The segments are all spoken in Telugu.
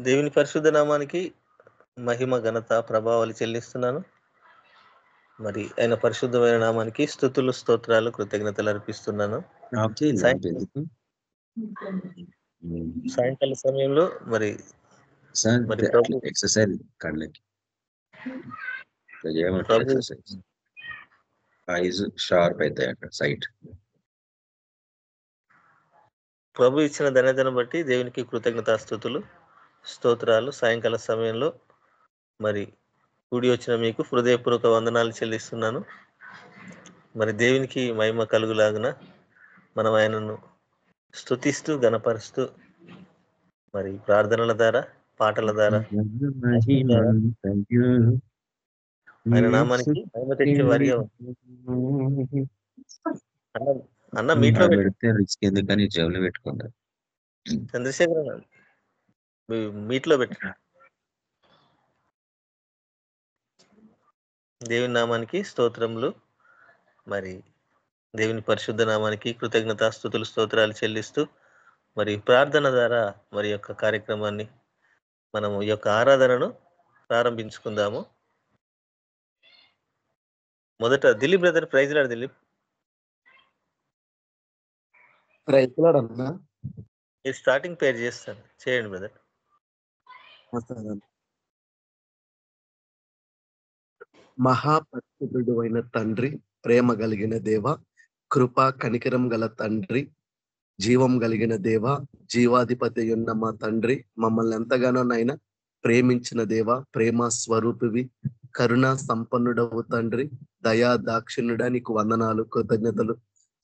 దేవుని పరిశుద్ధ నామానికి మహిమ ఘనత ప్రభావాలు చెల్లిస్తున్నాను. మరి ఆయన పరిశుద్ధమైన నామానికి స్థుతులు స్తోత్రాలు కృతజ్ఞతలు అర్పిస్తున్నాను. సాయంకాల సమయంలో మరి ఎక్సర్సైజ్ కళ్ళకి. ఐజ్ షార్ప్ అవుతాయి అక్కడ సైట్ ప్రభు ఇచ్చిన ధన్యతను బట్టి దేవునికి కృతజ్ఞతాస్థుతులు స్తోత్రాలు. సాయంకాల సమయంలో మరి కూడి వచ్చిన మీకు హృదయపూర్వక వందనాలు చెల్లిస్తున్నాను. మరి దేవునికి మహిమ కలుగులాగున మనం ఆయనను స్తుతిస్తూ గణపరుస్తూ మరి ప్రార్థనల ద్వారా పాటల ద్వారా ఆయన నామానికి మహిమ తెచ్చే వారిగా. అన్న మీట్లో. పెడితే రిస్క్ ఎందుకని జేబులో పెట్టుకుంటారు చంద్రశేఖర్ అన్న మీట్లో పెట్టు దేవుని నామానికి స్తోత్రములు. మరి దేవుని పరిశుద్ధ నామానికి కృతజ్ఞతాస్థుతులు స్తోత్రాలు చెల్లిస్తూ మరి ప్రార్థన ద్వారా మరి యొక్క కార్యక్రమాన్ని మనము ఈ యొక్క ఆరాధనను ప్రారంభించుకుందాము. మొదట దిలీప్ బ్రదర్ ప్రైజ్ లాడు దిలీప్. రైతులాడన్నా మీరు స్టార్టింగ్ పేరు చేస్తాను. చేయండి బ్రదర్. మహాపరిశుద్ధుడు అయిన తండ్రి ప్రేమ కలిగిన దేవ కృప కనికరం గల తండ్రి జీవం కలిగిన దేవ జీవాధిపతి ఉన్న మా తండ్రి మమ్మల్ని ఎంతగానో నైనా ప్రేమించిన దేవ ప్రేమ స్వరూపివి కరుణ సంపన్నుడవు తండ్రి దయా దాక్షిణ్యుడా నీకు వందనాలు కృతజ్ఞతలు.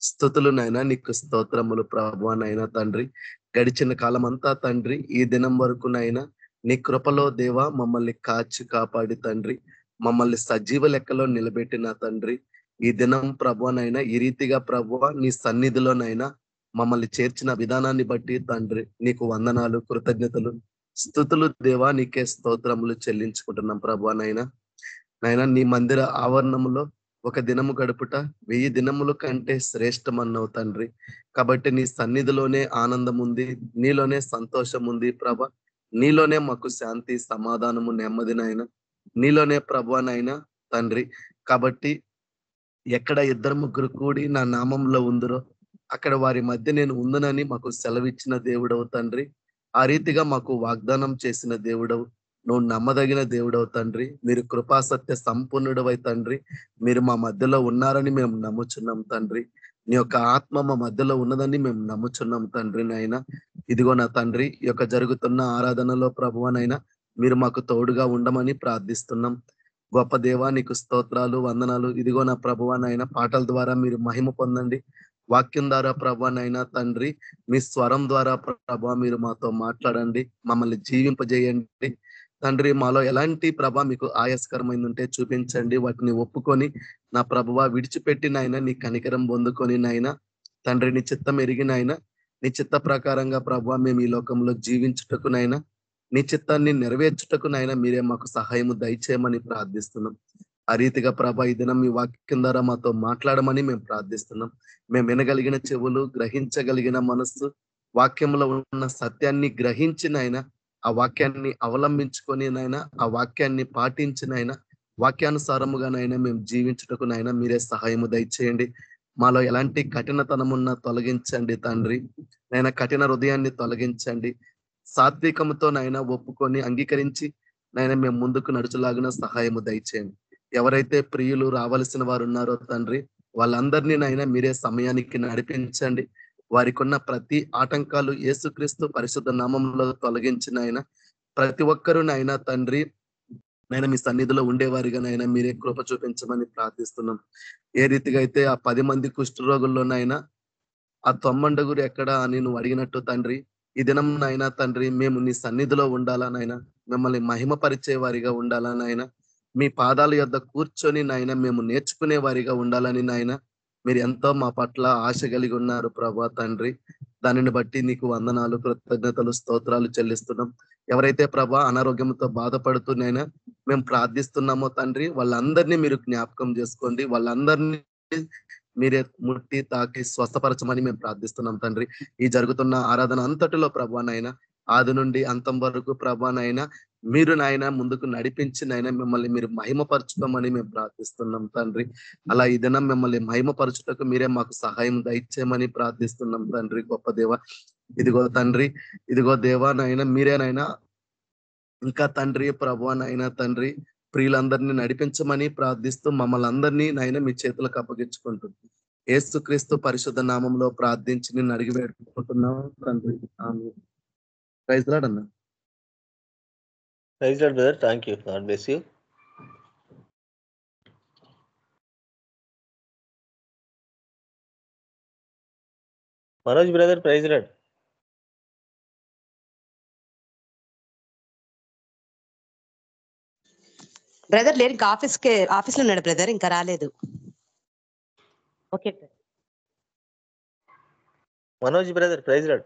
స్థుతులు నైనా నీకు స్తోత్రములు ప్రభు నైనా తండ్రి. గడిచిన కాలం అంతా తండ్రి ఈ దినం వరకు నైనా నీ కృపలో దేవ మమ్మల్ని కాచి కాపాడి తండ్రి. మమ్మల్ని సజీవ లెక్కలో నిలబెట్టిన తండ్రి. ఈ దినం ప్రభువనైనా ఈ రీతిగా ప్రభువ నీ సన్నిధిలోనైనా మమ్మల్ని చేర్చిన విధానాన్ని బట్టి తండ్రి నీకు వందనాలు కృతజ్ఞతలు స్థుతులు దేవా నీకే స్తోత్రములు చెల్లించుకుంటున్నాం ప్రభువనైనా నైనా నీ మందిర ఆవరణములో ఒక దినము గడుపుట వెయ్యి దినముల కంటే శ్రేష్టమన్నావు తండ్రి. కాబట్టి నీ సన్నిధిలోనే ఆనందం ఉంది నీలోనే సంతోషం ఉంది ప్రభ. నీలోనే మాకు శాంతి సమాధానము నెమ్మదినైనా నీలోనే ప్రభానైనా తండ్రి. కాబట్టి ఎక్కడ ఇద్దరు ముగ్గురు కూడి నా నామంలో ఉందరో అక్కడ వారి మధ్య నేను ఉందనని మాకు సెలవిచ్చిన దేవుడవు తండ్రి. ఆ రీతిగా మాకు వాగ్దానం చేసిన దేవుడవు. నువ్వు నమ్మదగిన దేవుడవు తండ్రి. మీరు కృపాసత్య సంపూర్ణుడవై తండ్రి. మీరు మా మధ్యలో ఉన్నారని మేము నమ్ముచున్నాం తండ్రి. నీ యొక్క ఆత్మ మా మధ్యలో ఉన్నదని మేము నమ్ముచున్నాం తండ్రి నాయన. ఇదిగో నా తండ్రి ఈ యొక్క జరుగుతున్న ఆరాధనలో ప్రభువనైనా మీరు మాకు తోడుగా ఉండమని ప్రార్థిస్తున్నాం. గొప్ప దేవా నీకు స్తోత్రాలు వందనాలు. ఇదిగో నా ప్రభువానైనా పాటల ద్వారా మీరు మహిమ పొందండి. వాక్యం ద్వారా ప్రభానైనా తండ్రి మీ స్వరం ద్వారా ప్రభా మీరు మాతో మాట్లాడండి. మమ్మల్ని జీవింపజేయండి. తండ్రి మాలో ఎలాంటి ప్రభ మీకు ఆయాస్కరమైంది ఉంటే చూపించండి. వాటిని ఒప్పుకొని నా ప్రభువ విడిచిపెట్టి నాయన నీ కనికరం పొందుకొని నాయన తండ్రి నీ చిత్తం ఎరిగినాయన నీ చిత్త ప్రకారంగా ప్రభా మేము ఈ లోకంలో జీవించుటకునైనా నీ చిత్తాన్ని నెరవేర్చుటకునైనా మీరే మాకు సహాయము దయచేయమని ప్రార్థిస్తున్నాం. ఆ రీతిగా ప్రభా ఈ దినం మీ వాక్యం ద్వారా మాతో మాట్లాడమని మేము ప్రార్థిస్తున్నాం. మేము వినగలిగిన చెవులు గ్రహించగలిగిన మనస్సు వాక్యంలో ఉన్న సత్యాన్ని గ్రహించినైనా ఆ వాక్యాన్ని అవలంబించుకొని నైనా ఆ వాక్యాన్ని పాటించినైనా వాక్యానుసారముగానైనా మేము జీవించుటకు నైనా మీరే సహాయము దయచేయండి. మాలో ఎలాంటి కఠినతనమున్న తొలగించండి తండ్రి. నైనా కఠిన హృదయాన్ని తొలగించండి. సాత్వికముతో నైనా ఒప్పుకొని అంగీకరించి నైనా మేము ముందుకు నడుచులాగిన సహాయము దయచేయండి. ఎవరైతే ప్రియులు రావలసిన వారు ఉన్నారో తండ్రి వాళ్ళందరినీ నైనా మీరే సమయానికి నడిపించండి. వారికి ఉన్న ప్రతి ఆటంకాలు ఏసుక్రీస్తు పరిశుద్ధ నామంలో తొలగించిన ఆయన ప్రతి ఒక్కరూ నాయన తండ్రి నేను మీ సన్నిధిలో ఉండేవారిగా నైనా మీరే కృప చూపించమని ప్రార్థిస్తున్నాం. ఏ రీతిగా అయితే ఆ పది మంది కుష్ఠరోగుల్లోనైనా ఆ తొమ్మండగురు ఎక్కడ అని నువ్వు అడిగినట్టు తండ్రి ఈ దినం నాయనా తండ్రి మేము నీ సన్నిధిలో ఉండాలనైనా నాయన మిమ్మల్ని మహిమపరిచే వారిగా ఉండాలనైనా నాయన మీ పాదాల యొద్ద కూర్చొని నాయన మేము నేర్చుకునే వారిగా ఉండాలని నాయన మీరు ఎంతో మా పట్ల ఆశ కలిగి ఉన్నారు ప్రభా తండ్రి. దానిని బట్టి నీకు వందనాలు కృతజ్ఞతలు స్తోత్రాలు చెల్లిస్తున్నాం. ఎవరైతే ప్రభా అనారోగ్యంతో బాధపడుతున్నాయినా మేము ప్రార్థిస్తున్నామో తండ్రి. వాళ్ళందరినీ మీరు జ్ఞాపకం చేసుకోండి. వాళ్ళందరినీ మీరే ముట్టి తాకి స్వస్థపరచమని మేము ప్రార్థిస్తున్నాం తండ్రి. ఈ జరుగుతున్న ఆరాధన అంతటిలో ప్రభా ఆది నుండి అంతం వరకు ప్రభానైనా మీరు నాయన ముందుకు నడిపించి నాయన మిమ్మల్ని మీరు మహిమపరచుకోమని మేము ప్రార్థిస్తున్నాం తండ్రి. అలా ఈ మిమ్మల్ని మహిమపరచుటకు మీరే మాకు సహాయం దయచేయమని ప్రార్థిస్తున్నాం తండ్రి గొప్ప దేవ. ఇదిగో తండ్రి ఇదిగో దేవా నాయన మీరేనైనా ఇంకా తండ్రి ప్రభు నాయన తండ్రి ప్రియులందరినీ నడిపించమని ప్రార్థిస్తూ మమ్మల్ని అందరినీ నాయన మీ చేతులకు అప్పగించుకుంటుంది ఏసుక్రీస్తు పరిశుద్ధ నామంలో ప్రార్థించి నిన్ను అడిగి పెట్టుకుంటున్నాం తండ్రి. Praise praise Lord brother thank you God bless you Manoj brother praise Lord brother లేరు ఇంకా ఆఫీస్కి ఆఫీస్లో ఉన్నాడు బ్రదర్ ఇంకా రాలేదు. Okay Manoj brother praise Lord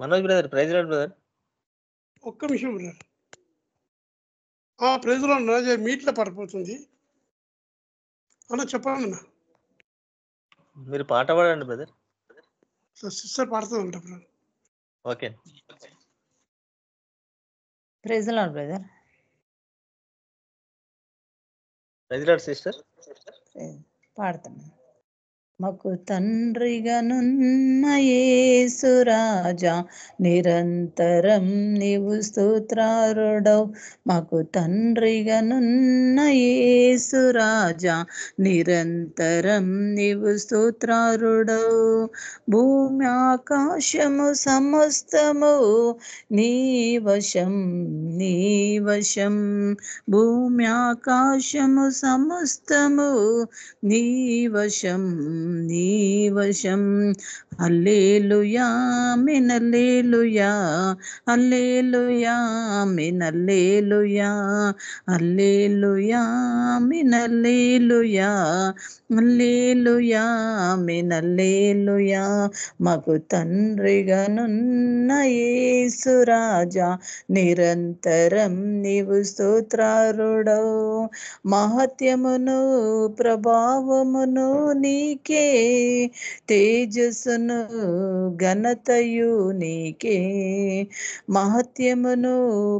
Manoj brother praise Lord brother. ఒక్క నిమిషం బ్రదర్. ఆ ప్రైజ్లో రాజా మీట్లో పడిపోతుంది. అన్న చెప్పండి అన్న. మీరు పాట పాడండి బ్రదర్. సిస్టర్ పాడుతుంది అంట brother. Okay. Praise Lord brother. Praise Lord sister. పాడుతున్నాను మాకు తండ్రిగనున్న ఏసురాజా నిరంతరం నీవు స్తోత్రారుడవు. మాకు తండ్రిగనున్న ఏసురాజా నిరంతరం నీవు స్తోత్రారుడవు. భూమి ఆకాశము సమస్తము నీ వశం నీ వశం. భూమి ఆకాశము సమస్తము నీ వశం. నీ వశం అల్లేలుయా మినల్లేలుయా అల్లేలుయా మినల్లేలుయా అల్లేలుయా మినల్లేలుయా అల్లేలుయా మినల్లేలుయా మాకు తండ్రిగానున్న యేసురాజా నిరంతరం నీవు స్తోత్రారుడవు మహత్యమును ప్రభావమును నీకే తేజస్సును ఘనతయు నీకే మహత్యమును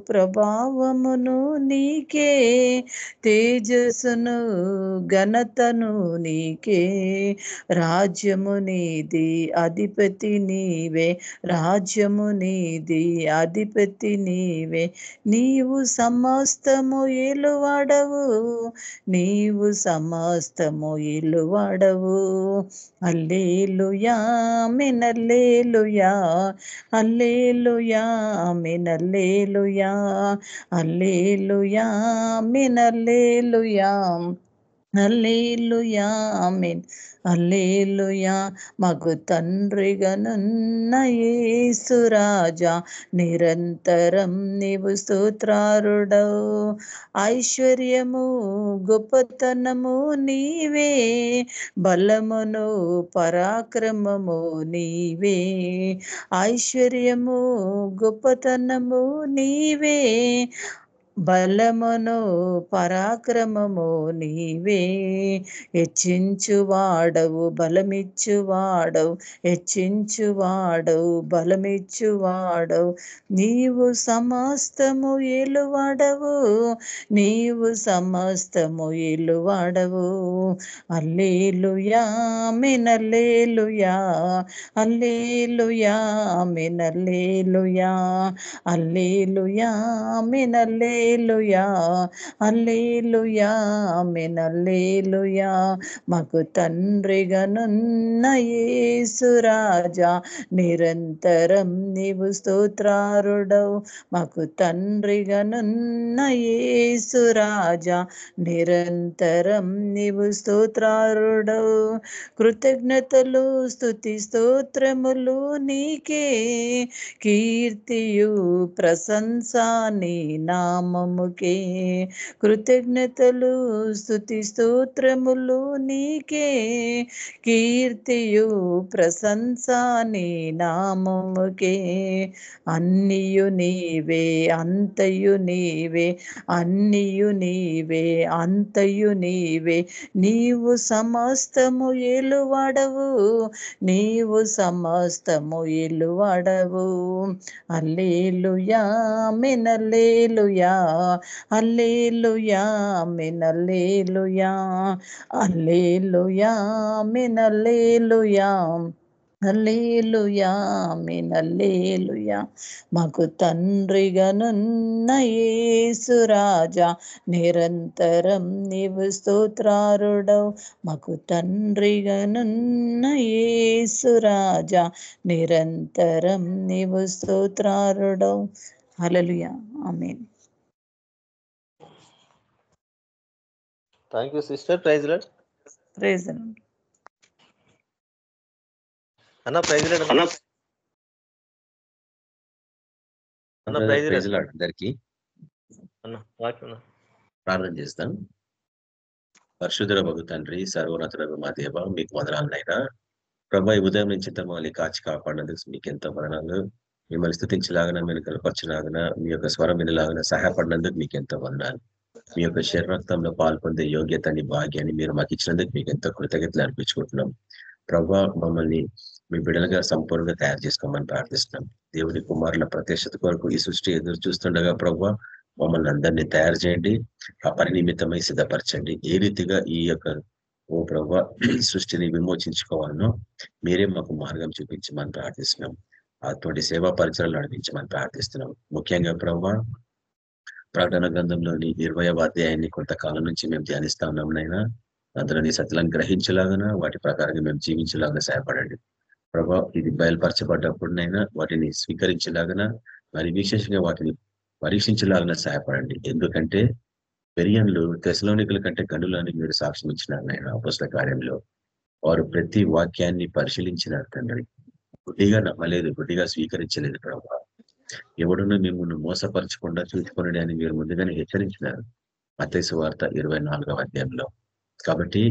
ప్రభావమును నీకే తేజస్సును ఘనతను నీకే. రాజ్యము నీది అధిపతి నీవే రాజ్యము నీది అధిపతి నీవే. నీవు సమస్తము ఎలువడవు నీవు సమస్తము ఎలువడవు. అల్లేలుయా మినల్లేలుయా అల్లేలుయా మినల్లేలుయా అల్లేలుయా మినల్లేలుయా అల్లేలుయా ఆమెన్. అల్లేలుయా మగు తండ్రిగనున్న ఏసురాజా నిరంతరం నీవు స్తోత్రారుడవు. ఐశ్వర్యము గొప్పతనము నీవే. బలమును పరాక్రమము నీవే. ఐశ్వర్యము గొప్పతనము నీవే. బలమును పరాక్రమము నీవే. హెచ్చించువాడవు బలమిచ్చువాడవు హెచ్చించువాడవు బలమిచ్చువాడవు. నీవు సమస్తము ఎలువాడవు నీవు సమస్తము ఎలువాడవు అల్లేలుయా మినల్లేలుయా అల్లేలుయా మినల్లేలుయా అల్లేలుయా మినల్లే అల్లేలుయా అల్లేలుయా ఆమెన్ అల్లేలుయా మాకు తండ్రిగానున్న యేసురాజా నిరంతరం నీవు స్తోత్రారుడవు. మాకు తండ్రిగానున్న యేసురాజా నిరంతరం నీవు స్తోత్రారుడవు. కృతజ్ఞతలు స్థుతి స్తోత్రములు నీకే. కీర్తియు ప్రశంస నీ నామముకే. కృతజ్ఞతలు స్థుతి స్తోత్రములు నీకే. కీర్తియు ప్రశంస నీ నామముకే. అన్నియు నీవే అంతయు నీవే. అన్నియు నీవే అంతయు నీవే. నీవు సమస్తము ఎలువడవు. నీవు సమస్తము ఎలువడవు. అల్లేలుయా మినల్లేలుయా. అల్లేలుయా మినల్లేలుయా అల్లేలుయా మినల్లేలుయా అల్లేలుయా మినల్లేలుయా. మాకు తండ్రిగనున్న యేసురాజా నిరంతరం నీవు స్తోత్రారుడవు. మాకు తండ్రిగనున్న యేసురాజా నిరంతరం నీవు స్తోత్రారుడవు. అలలుయా ఆమెను. Thank you sister praise Lord praise అన్న ప్రైజ్ లాడ్ అన్న. అన్న. ప్రైజ్ ప్రైజ్ లాడ్ అందరికీ అన్న వాక్యం. ప్రార్థన చేస్తాం. పరిశుద్ధుల భగు తండ్రి సర్వోన్నతులకు మా దేవ మీకు వదనాలనైనా. ప్రభా ఈ ఉదయం నుంచి మమ్మల్ని కాచి కాపాడినందుకు మీకు ఎంతో వదనాలు. మిమ్మల్ని స్థుతించలాగన మీరు కనపరచలాగన మీ యొక్క స్వరం వినలాగన సహాయపడినందుకు మీకు ఎంతో వందనాలు. మీ యొక్క శరీరక్తంలో పాల్పొందే యోగ్యతని భాగ్యాన్ని మీరు మాకు ఇచ్చినందుకు మీకు ఎంతో కృతజ్ఞతలు అర్పించుకుంటున్నాం. ప్రభా మమ్మల్ని మీ బిడలుగా సంపూర్ణంగా తయారు చేసుకోమని ప్రార్థిస్తున్నాం. దేవుని కుమారుల ప్రత్యక్షత కొరకు ఈ సృష్టి ఎదురు చూస్తుండగా ప్రభా మమ్మల్ని అందరినీ తయారు చేయండి ఆ పని సిద్ధపరచండి. ఏ రీతిగా ఈ యొక్క ఓ ప్రభా సృష్టిని విమోచించుకోవాలనో మీరే మాకు మార్గం చూపించమని ప్రార్థిస్తున్నాం. అటువంటి సేవా పరిచయాలు నడిపించమని ప్రార్థిస్తున్నాం. ముఖ్యంగా ప్రభా ప్రకటన గ్రంథంలోని ఇరవయవ అధ్యాయాన్ని కొంతకాలం నుంచి మేము ధ్యానిస్తా ఉన్నాం నైనా అందులోని సత్యాలను గ్రహించలాగన వాటి ప్రకారంగా మేము జీవించలాగా సహాయపడండి. ప్రభా ఇది బయలుపరచబడ్డప్పుడునైనా వాటిని స్వీకరించలాగన మరి విశేషంగా వాటిని పరీక్షించలాగిన సహాయపడండి. ఎందుకంటే పెరియన్లు తెసలోనికుల కంటే గనులని మీరు సాక్ష్యం ఇచ్చినారు నాయన అపస్ల కార్యంలో. వారు ప్రతి వాక్యాన్ని పరిశీలించినారు తండ్రి. గుడ్డిగా నమ్మలేదు గుడ్డిగా స్వీకరించలేదు ప్రభా. ఎవడును మిమ్మల్ని మోసపరచకుండా చూసుకోండి అని మీరు ముందుగానే హెచ్చరించినారు. మతేసు వార్త ఇరవై నాలుగవ అధ్యాయంలో. కాబట్టి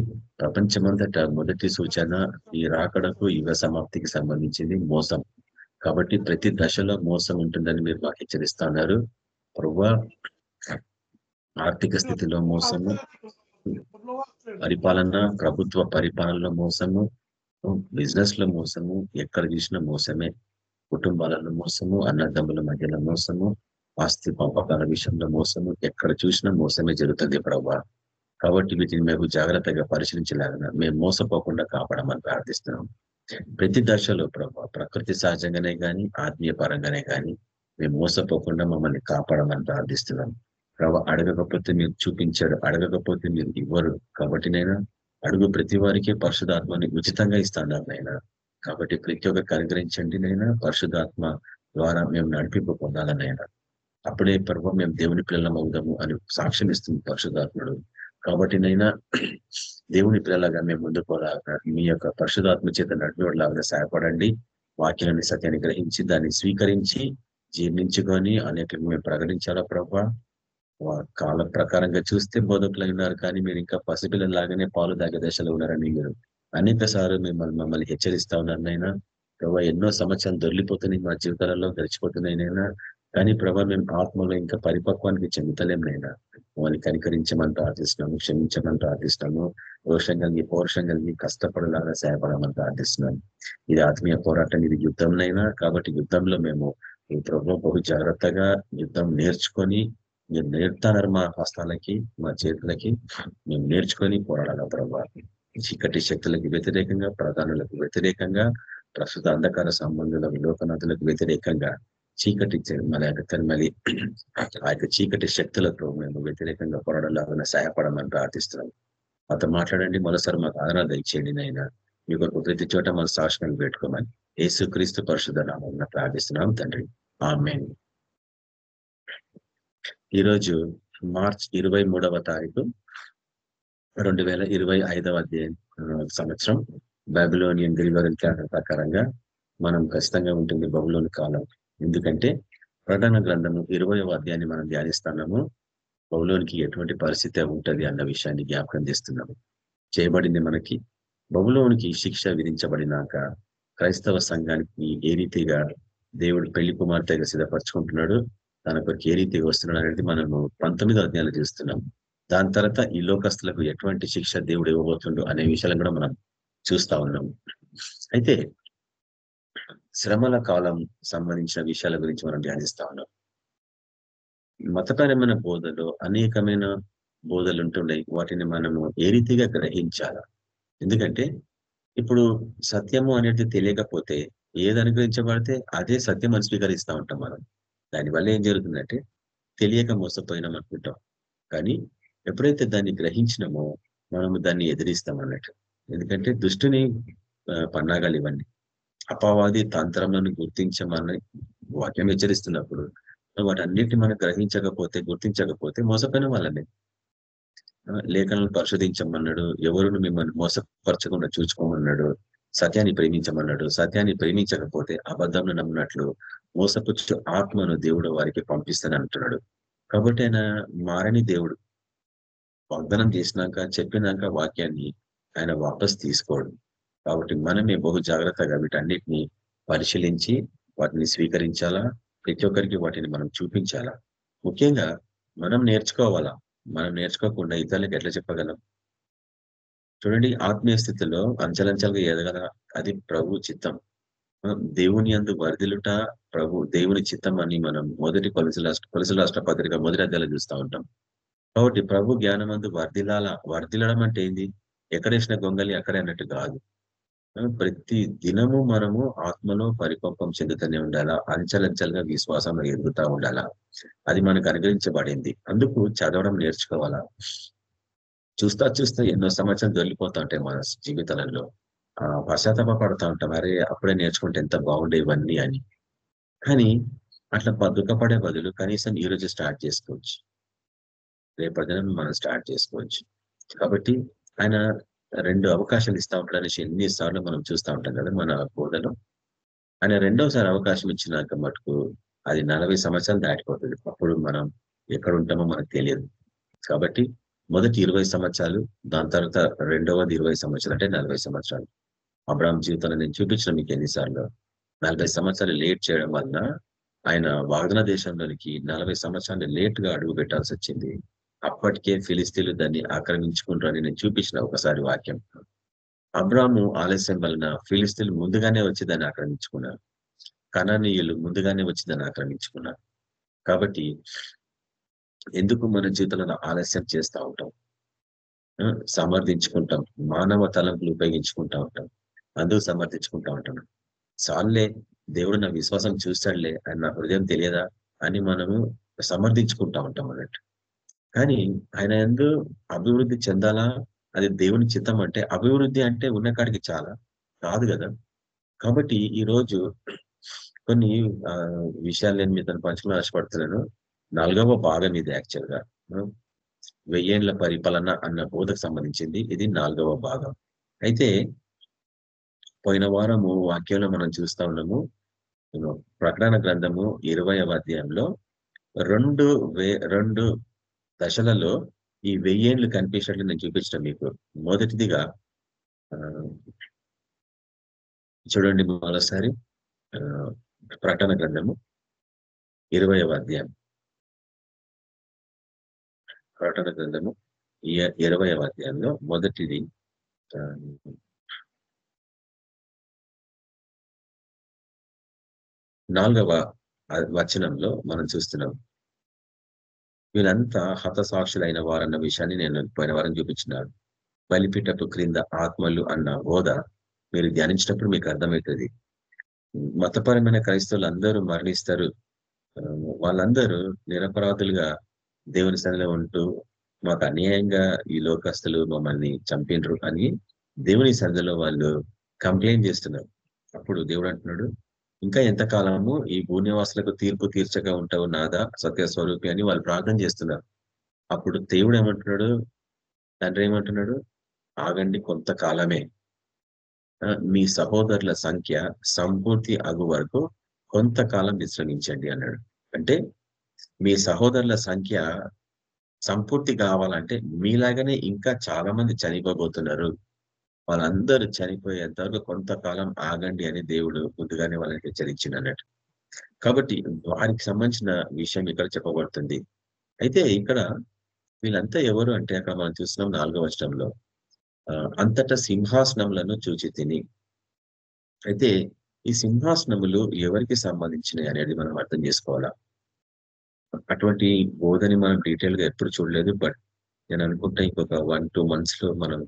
ప్రపంచమంతట మొదటి సూచన ఈ రాకడకు యుగ సమాప్తికి సంబంధించింది మోసం. కాబట్టి ప్రతి దశలో మోసం ఉంటుందని మీరు మాకు హెచ్చరిస్తున్నారు ప్రభా ఆర్థిక స్థితిలో మోసము పరిపాలన ప్రభుత్వ పరిపాలనలో మోసము బిజినెస్లో మోసము ఎక్కడ చూసినా మోసమే. కుటుంబాలలో మోసము అన్నదమ్ముల మధ్యలో మోసము ఆస్తి పంపకాల విషయంలో మోసము ఎక్కడ చూసినా మోసమే జరుగుతుంది ప్రభా. కాబట్టి వీటిని మేము జాగ్రత్తగా పరిశీలించలేగన మేము మోసపోకుండా కాపాడమని ప్రార్థిస్తున్నాం. ప్రతి దశలో ప్రభా ప్రకృతి సహజంగానే కానీ ఆత్మీయ పరంగానే కానీ మేము మోసపోకుండా మమ్మల్ని కాపాడమని ప్రార్థిస్తున్నాం. ప్రభా అడగకపోతే మీరు చూపించాడు అడగకపోతే మీరు ఇవ్వరు. కాబట్టి నైనా అడుగు ప్రతి వారికి పరిశుధాత్మని ఉచితంగా ఇస్తాను నైనా కాబట్టి ప్రతి ఒక్కరికి అనుగ్రహించండి నైనా పరిశుధాత్మ ద్వారా మేము నడిపింపు పొందాలనైనా అప్పుడే పర్వం మేము దేవుని పిల్లలం అవుదాము అని సాక్ష్యం ఇస్తుంది పరిశుధాత్ముడు కాబట్టి నైనా దేవుని పిల్లలాగా మేము ముందుకు మీ యొక్క పరిశుధాత్మ చేత నడిపేలాగా సహాయపడండి. వాక్యాలని సత్యాన్ని గ్రహించి దాన్ని స్వీకరించి జీర్ణించుకొని అనేక మేము ప్రకటించాలా ప్రభా? కాల ప్రకారంగా చూస్తే బోధకులు ఉన్నారు కానీ మీరు ఇంకా పసిపిల్లలాగానే పాలు తాగే దశలో ఉన్నారని మీరు అనేక సార్లు మిమ్మల్ని మమ్మల్ని హెచ్చరిస్తా ఉన్నారు నైనా. ఎన్నో సంవత్సరాలు దొరికిపోతున్నాయి మా జీవితాలలో గడిచిపోతున్నాయినైనా కానీ ప్రభా మేము ఆత్మలో ఇంకా పరిపక్వానికి చెందుతలేం నైనా. మమ్మల్ని కనికరించమని ప్రార్థిస్తున్నాము క్షమించమని ప్రార్థిస్తున్నాము. రోషం కలిగి పౌరుషం కలిగి కష్టపడలాగా సహాయపడమని ప్రార్థిస్తున్నాం ఇది ఆత్మీయ పోరాటం ఇది యుద్ధంనైనా కాబట్టి యుద్ధంలో మేము ఈ ప్రభు బహు జాగ్రత్తగా యుద్ధం నేర్చుకొని మీరు నేర్తారు మా హస్తాలకి మా చేతులకి. మేము నేర్చుకొని పోరాడాలి ప్రభా? చీకటి శక్తులకు వ్యతిరేకంగా ప్రధానులకు వ్యతిరేకంగా ప్రస్తుత అంధకార సంబంధులకు లోకనాథులకు వ్యతిరేకంగా చీకటి మన యొక్క తన్మలి ఆ యొక్క చీకటి శక్తులతో మేము వ్యతిరేకంగా పోరాడాలని సహాయపడమని ప్రార్థిస్తున్నాం. మాతో మాట్లాడండి మరోసారి మాకు ఆదరణ దయచేయండి నైనా మీ కొరకు ప్రతి చోట మన సాక్షణాలు పెట్టుకోమని యేసు క్రీస్తు పరిశుద్ధ నామం ప్రార్థిస్తున్నాం తండ్రి. ఆమెన్. ఈరోజు మార్చ్ ఇరవై మూడవ తారీఖు రెండు వేల ఇరవై ఐదవ అధ్యాయం సంవత్సరం బైబిలోనియన్ డెలివరీ క్యాలెండర్ ప్రకారంగా మనం ఖచ్చితంగా ఉంటుంది బబులోని కాలం. ఎందుకంటే ప్రకటన గ్రంథము ఇరవయవ అధ్యాయాన్ని మనం ధ్యానిస్తున్నాము. బబులోనికి ఎటువంటి పరిస్థితి ఉంటది అన్న విషయాన్ని జ్ఞాపకం చేస్తున్నాము. చేయబడింది మనకి బబులోనికి శిక్ష విధించబడినాక క్రైస్తవ సంఘానికి ఏ రీతిగా దేవుడు పెళ్ళి కుమార్తెగా సిద్ధపరచుకుంటున్నాడు తన కొరకు ఏ రీతిగా వస్తున్నాడు అనేది మనము పంతొమ్మిదో అధ్యాయాలు చూస్తున్నాము. దాని తర్వాత ఈ లోకస్తులకు ఎటువంటి శిక్ష దేవుడు ఇవ్వబోతుండు అనే విషయాలను కూడా మనం చూస్తా ఉన్నాం. అయితే శ్రమల కాలం సంబంధించిన విషయాల గురించి మనం ధ్యానిస్తా ఉన్నాం. మతపరమైన బోధలు అనేకమైన బోధలు ఉంటున్నాయి. వాటిని మనము ఏ రీతిగా గ్రహించాలా? ఎందుకంటే ఇప్పుడు సత్యము అనేది తెలియకపోతే ఏది అనుగ్రహించబడితే అదే సత్యం అని స్వీకరిస్తూ ఉంటాం మనం. దానివల్ల ఏం జరుగుతుందంటే తెలియక మోసపోయినాం అనుకుంటాం. కానీ ఎప్పుడైతే దాన్ని గ్రహించినామో మనము దాన్ని ఎదిరిస్తాం అన్నట్టు. ఎందుకంటే దుష్టుని పన్నాగాలు ఇవన్నీ అపవాది తంత్రములను గుర్తించమని వాక్యం హెచ్చరిస్తున్నప్పుడు వాటన్నిటిని మనం గ్రహించకపోతే గుర్తించకపోతే మోసపోయిన వాళ్ళని లేఖనాలను పరిశోధించమన్నాడు ఎవరును మిమ్మల్ని మోసపరచకుండా చూసుకోమన్నాడు సత్యాన్ని ప్రేమించమన్నాడు సత్యాన్ని ప్రేమించకపోతే అబద్ధంను నమ్మినట్లు మోసపుచ్చు ఆత్మను దేవుడు వారికి పంపిస్తాను అంటున్నాడు కాబట్టి ఆయన మారని దేవుడు వాగ్దానం చేసినాక చెప్పినాక వాక్యాన్ని ఆయన వాపస్ తీసుకోడు. కాబట్టి మనమే బహు జాగ్రత్తగా వీటన్నిటిని పరిశీలించి వాటిని స్వీకరించాలా? ప్రతి ఒక్కరికి వాటిని మనం చూపించాలా? ముఖ్యంగా మనం నేర్చుకోవాలా? మనం నేర్చుకోకుండా ఇతరులకు ఎట్లా చెప్పగలం? చూడండి ఆత్మీయ స్థితిలో అంచలంచలుగా ఎదగల అది ప్రభు చిత్తం. దేవుని అందు వరదిలుట ప్రభు దేవుని చిత్తం అని మనం మొదటి కొలసి రాష్ట్ర కొలసి రాష్ట్ర పత్రిక మొదటి అధ్యాయులు చూస్తూ ఉంటాం. కాబట్టి ప్రభు జ్ఞానమందు వర్ధిలాల వర్ధిల్లడం అంటే ఏంది? ఎక్కడేసిన గొంగలి అక్కడే అన్నట్టు కాదు. ప్రతి దినము మనము ఆత్మలో పరిపక్వం చెందుతూనే ఉండాలా? అంచలంచలుగా విశ్వాసంలో ఎదుగుతా ఉండాలా? అది మనకు అనుగ్రహించబడింది. అందుకు చదవడం నేర్చుకోవాలా? చూస్తా చూస్తా ఎన్నో సంవత్సరాలు దొరికిపోతా ఉంటాయి మన జీవితాలలో. ఆ పశ్చాత్తాప పడుతూ ఉంటాం. అరే అప్పుడే నేర్చుకుంటే ఎంత బాగుండే ఇవన్నీ అని. కానీ అట్లా దుఃఖపడే బదులు కనీసం ఈ రోజు స్టార్ట్ చేసుకోవచ్చు. రేపటి దినం మనం స్టార్ట్ చేసుకోవచ్చు. కాబట్టి ఆయన రెండు అవకాశాలు ఇస్తా ఉంటాడు అనేసి ఎన్నిసార్లు మనం చూస్తూ ఉంటాం కదా మన బోధలో ఆయన రెండవసారి అవకాశం ఇచ్చినాక మటుకు అది నలభై సంవత్సరాలు దాటిపోతుంది. అప్పుడు మనం ఎక్కడ ఉంటామో మనకు తెలియదు. కాబట్టి మొదటి ఇరవై సంవత్సరాలు దాని తర్వాత రెండవది ఇరవై సంవత్సరాలు అంటే నలభై సంవత్సరాలు. అబ్రాహం జీవితంలో నేను చూపించిన మీకు ఎన్నిసార్లు. నలభై సంవత్సరాలు లేట్ చేయడం వలన ఆయన వాగ్దన దేశంలోనికి నలభై సంవత్సరాలు లేట్గా అడుగు పెట్టాల్సి వచ్చింది. అప్పటికే ఫిలిస్తీన్లు దాన్ని ఆక్రమించుకుంటారని నేను చూపించిన ఒకసారి వాక్యం. అబ్రాము ఆలస్యం వలన ఫిలిస్తీన్లు ముందుగానే వచ్చి దాన్ని ఆక్రమించుకున్నారు. కణనీయులు ముందుగానే వచ్చి దాన్ని ఆక్రమించుకున్నారు. కాబట్టి ఎందుకు మన జీవితంలో ఆలస్యం చేస్తూ ఉంటాం? సమర్థించుకుంటాం. మానవ తలంపులు ఉపయోగించుకుంటా ఉంటాం. అందుకు సమర్థించుకుంటా ఉంటాం. చాలే దేవుడు నా విశ్వాసం చూస్తాడులే అని నా హృదయం తెలియదా అని మనము సమర్థించుకుంటా ఉంటాం అన్నట్టు. కానీ ఆయన ఎందు అభివృద్ధి చెందాలా? అది దేవుని చిత్తం అంటే అభివృద్ధి అంటే ఉన్న కాడికి చాలా కాదు కదా. కాబట్టి ఈ రోజు కొన్ని ఆ, విషయాలు నేను మీతో పంచుకుని ఆశపడుతున్నాను నాలుగవ భాగం ఇది యాక్చువల్గా. వెయ్యేండ్ల పరిపాలన అన్న బోధకు సంబంధించింది. ఇది నాలుగవ భాగం. అయితే పోయిన వారము వాక్యంలో మనం చూస్తా ఉన్నాము. ప్రకటన గ్రంథము ఇరవై అధ్యాయంలో రెండు వే రెండు దశలలో ఈ వెయ్యేళ్ళు కనిపించినట్లు నేను చూపించడం మీకు. మొదటిదిగా చూడండి మరోసారి ప్రకటన గ్రంథము ఇరవైవ అధ్యాయం. ప్రకటన గ్రంథము ఇ- అధ్యాయంలో మొదటిది నాలుగవ వచనంలో మనం చూస్తున్నాం. వీళ్ళంతా హతసాక్షులైన వారన్న విషయాన్ని నేను పోయిన వారం చూపించినాను బలిపీఠపు క్రింద ఆత్మలు అన్న హోదా మీరు ధ్యానించినప్పుడు మీకు అర్థమవుతుంది. మతపరమైన క్రైస్తవులు అందరూ మరణిస్తారు వాళ్ళందరూ నిరపరాధులుగా దేవుని సన్నిలో ఉంటూ మాకు అన్యాయంగా ఈ లోకస్తులు మమ్మల్ని చంపినరు అని దేవుని సన్నిధిలో వాళ్ళు కంప్లైంట్ చేస్తున్నారు. అప్పుడు దేవుడు అంటున్నాడు ఇంకా ఎంతకాలము ఈ భూనివాసులకు తీర్పు తీర్చగా ఉంటావు నాదా సత్య స్వరూపి అని వాళ్ళు ప్రార్థన చేస్తున్నారు. అప్పుడు దేవుడు ఏమంటున్నాడు? తండ్రి ఏమంటున్నాడు? ఆగండి కొంతకాలమే. మీ సహోదరుల సంఖ్య సంపూర్తి అగు వరకు కొంతకాలం విశ్రమించండి అన్నాడు. అంటే మీ సహోదరుల సంఖ్య సంపూర్తి కావాలంటే మీలాగానే ఇంకా చాలా మంది చనిపోబోతున్నారు. వాళ్ళందరూ చనిపోయేంత వరకు కొంతకాలం ఆగండి అని దేవుడు ముందుగానే వాళ్ళని హెచ్చరించింది అన్నట్టు కాబట్టి వారికి సంబంధించిన విషయం ఇక్కడ చెప్పబడుతుంది. అయితే ఇక్కడ వీళ్ళంతా ఎవరు అంటే అక్కడ మనం చూస్తున్నాం నాలుగో వచనంలో ఆ, అంతటా సింహాసనములను చూచి తిని. అయితే ఈ సింహాసనములు ఎవరికి సంబంధించినవి అనేది మనం అర్థం చేసుకోవాలా? అటువంటి బోధని మనం డీటెయిల్గా ఎప్పుడు చూడలేదు బట్ నేను అనుకుంటా ఇంకొక వన్ టూ మంత్స్లో మనం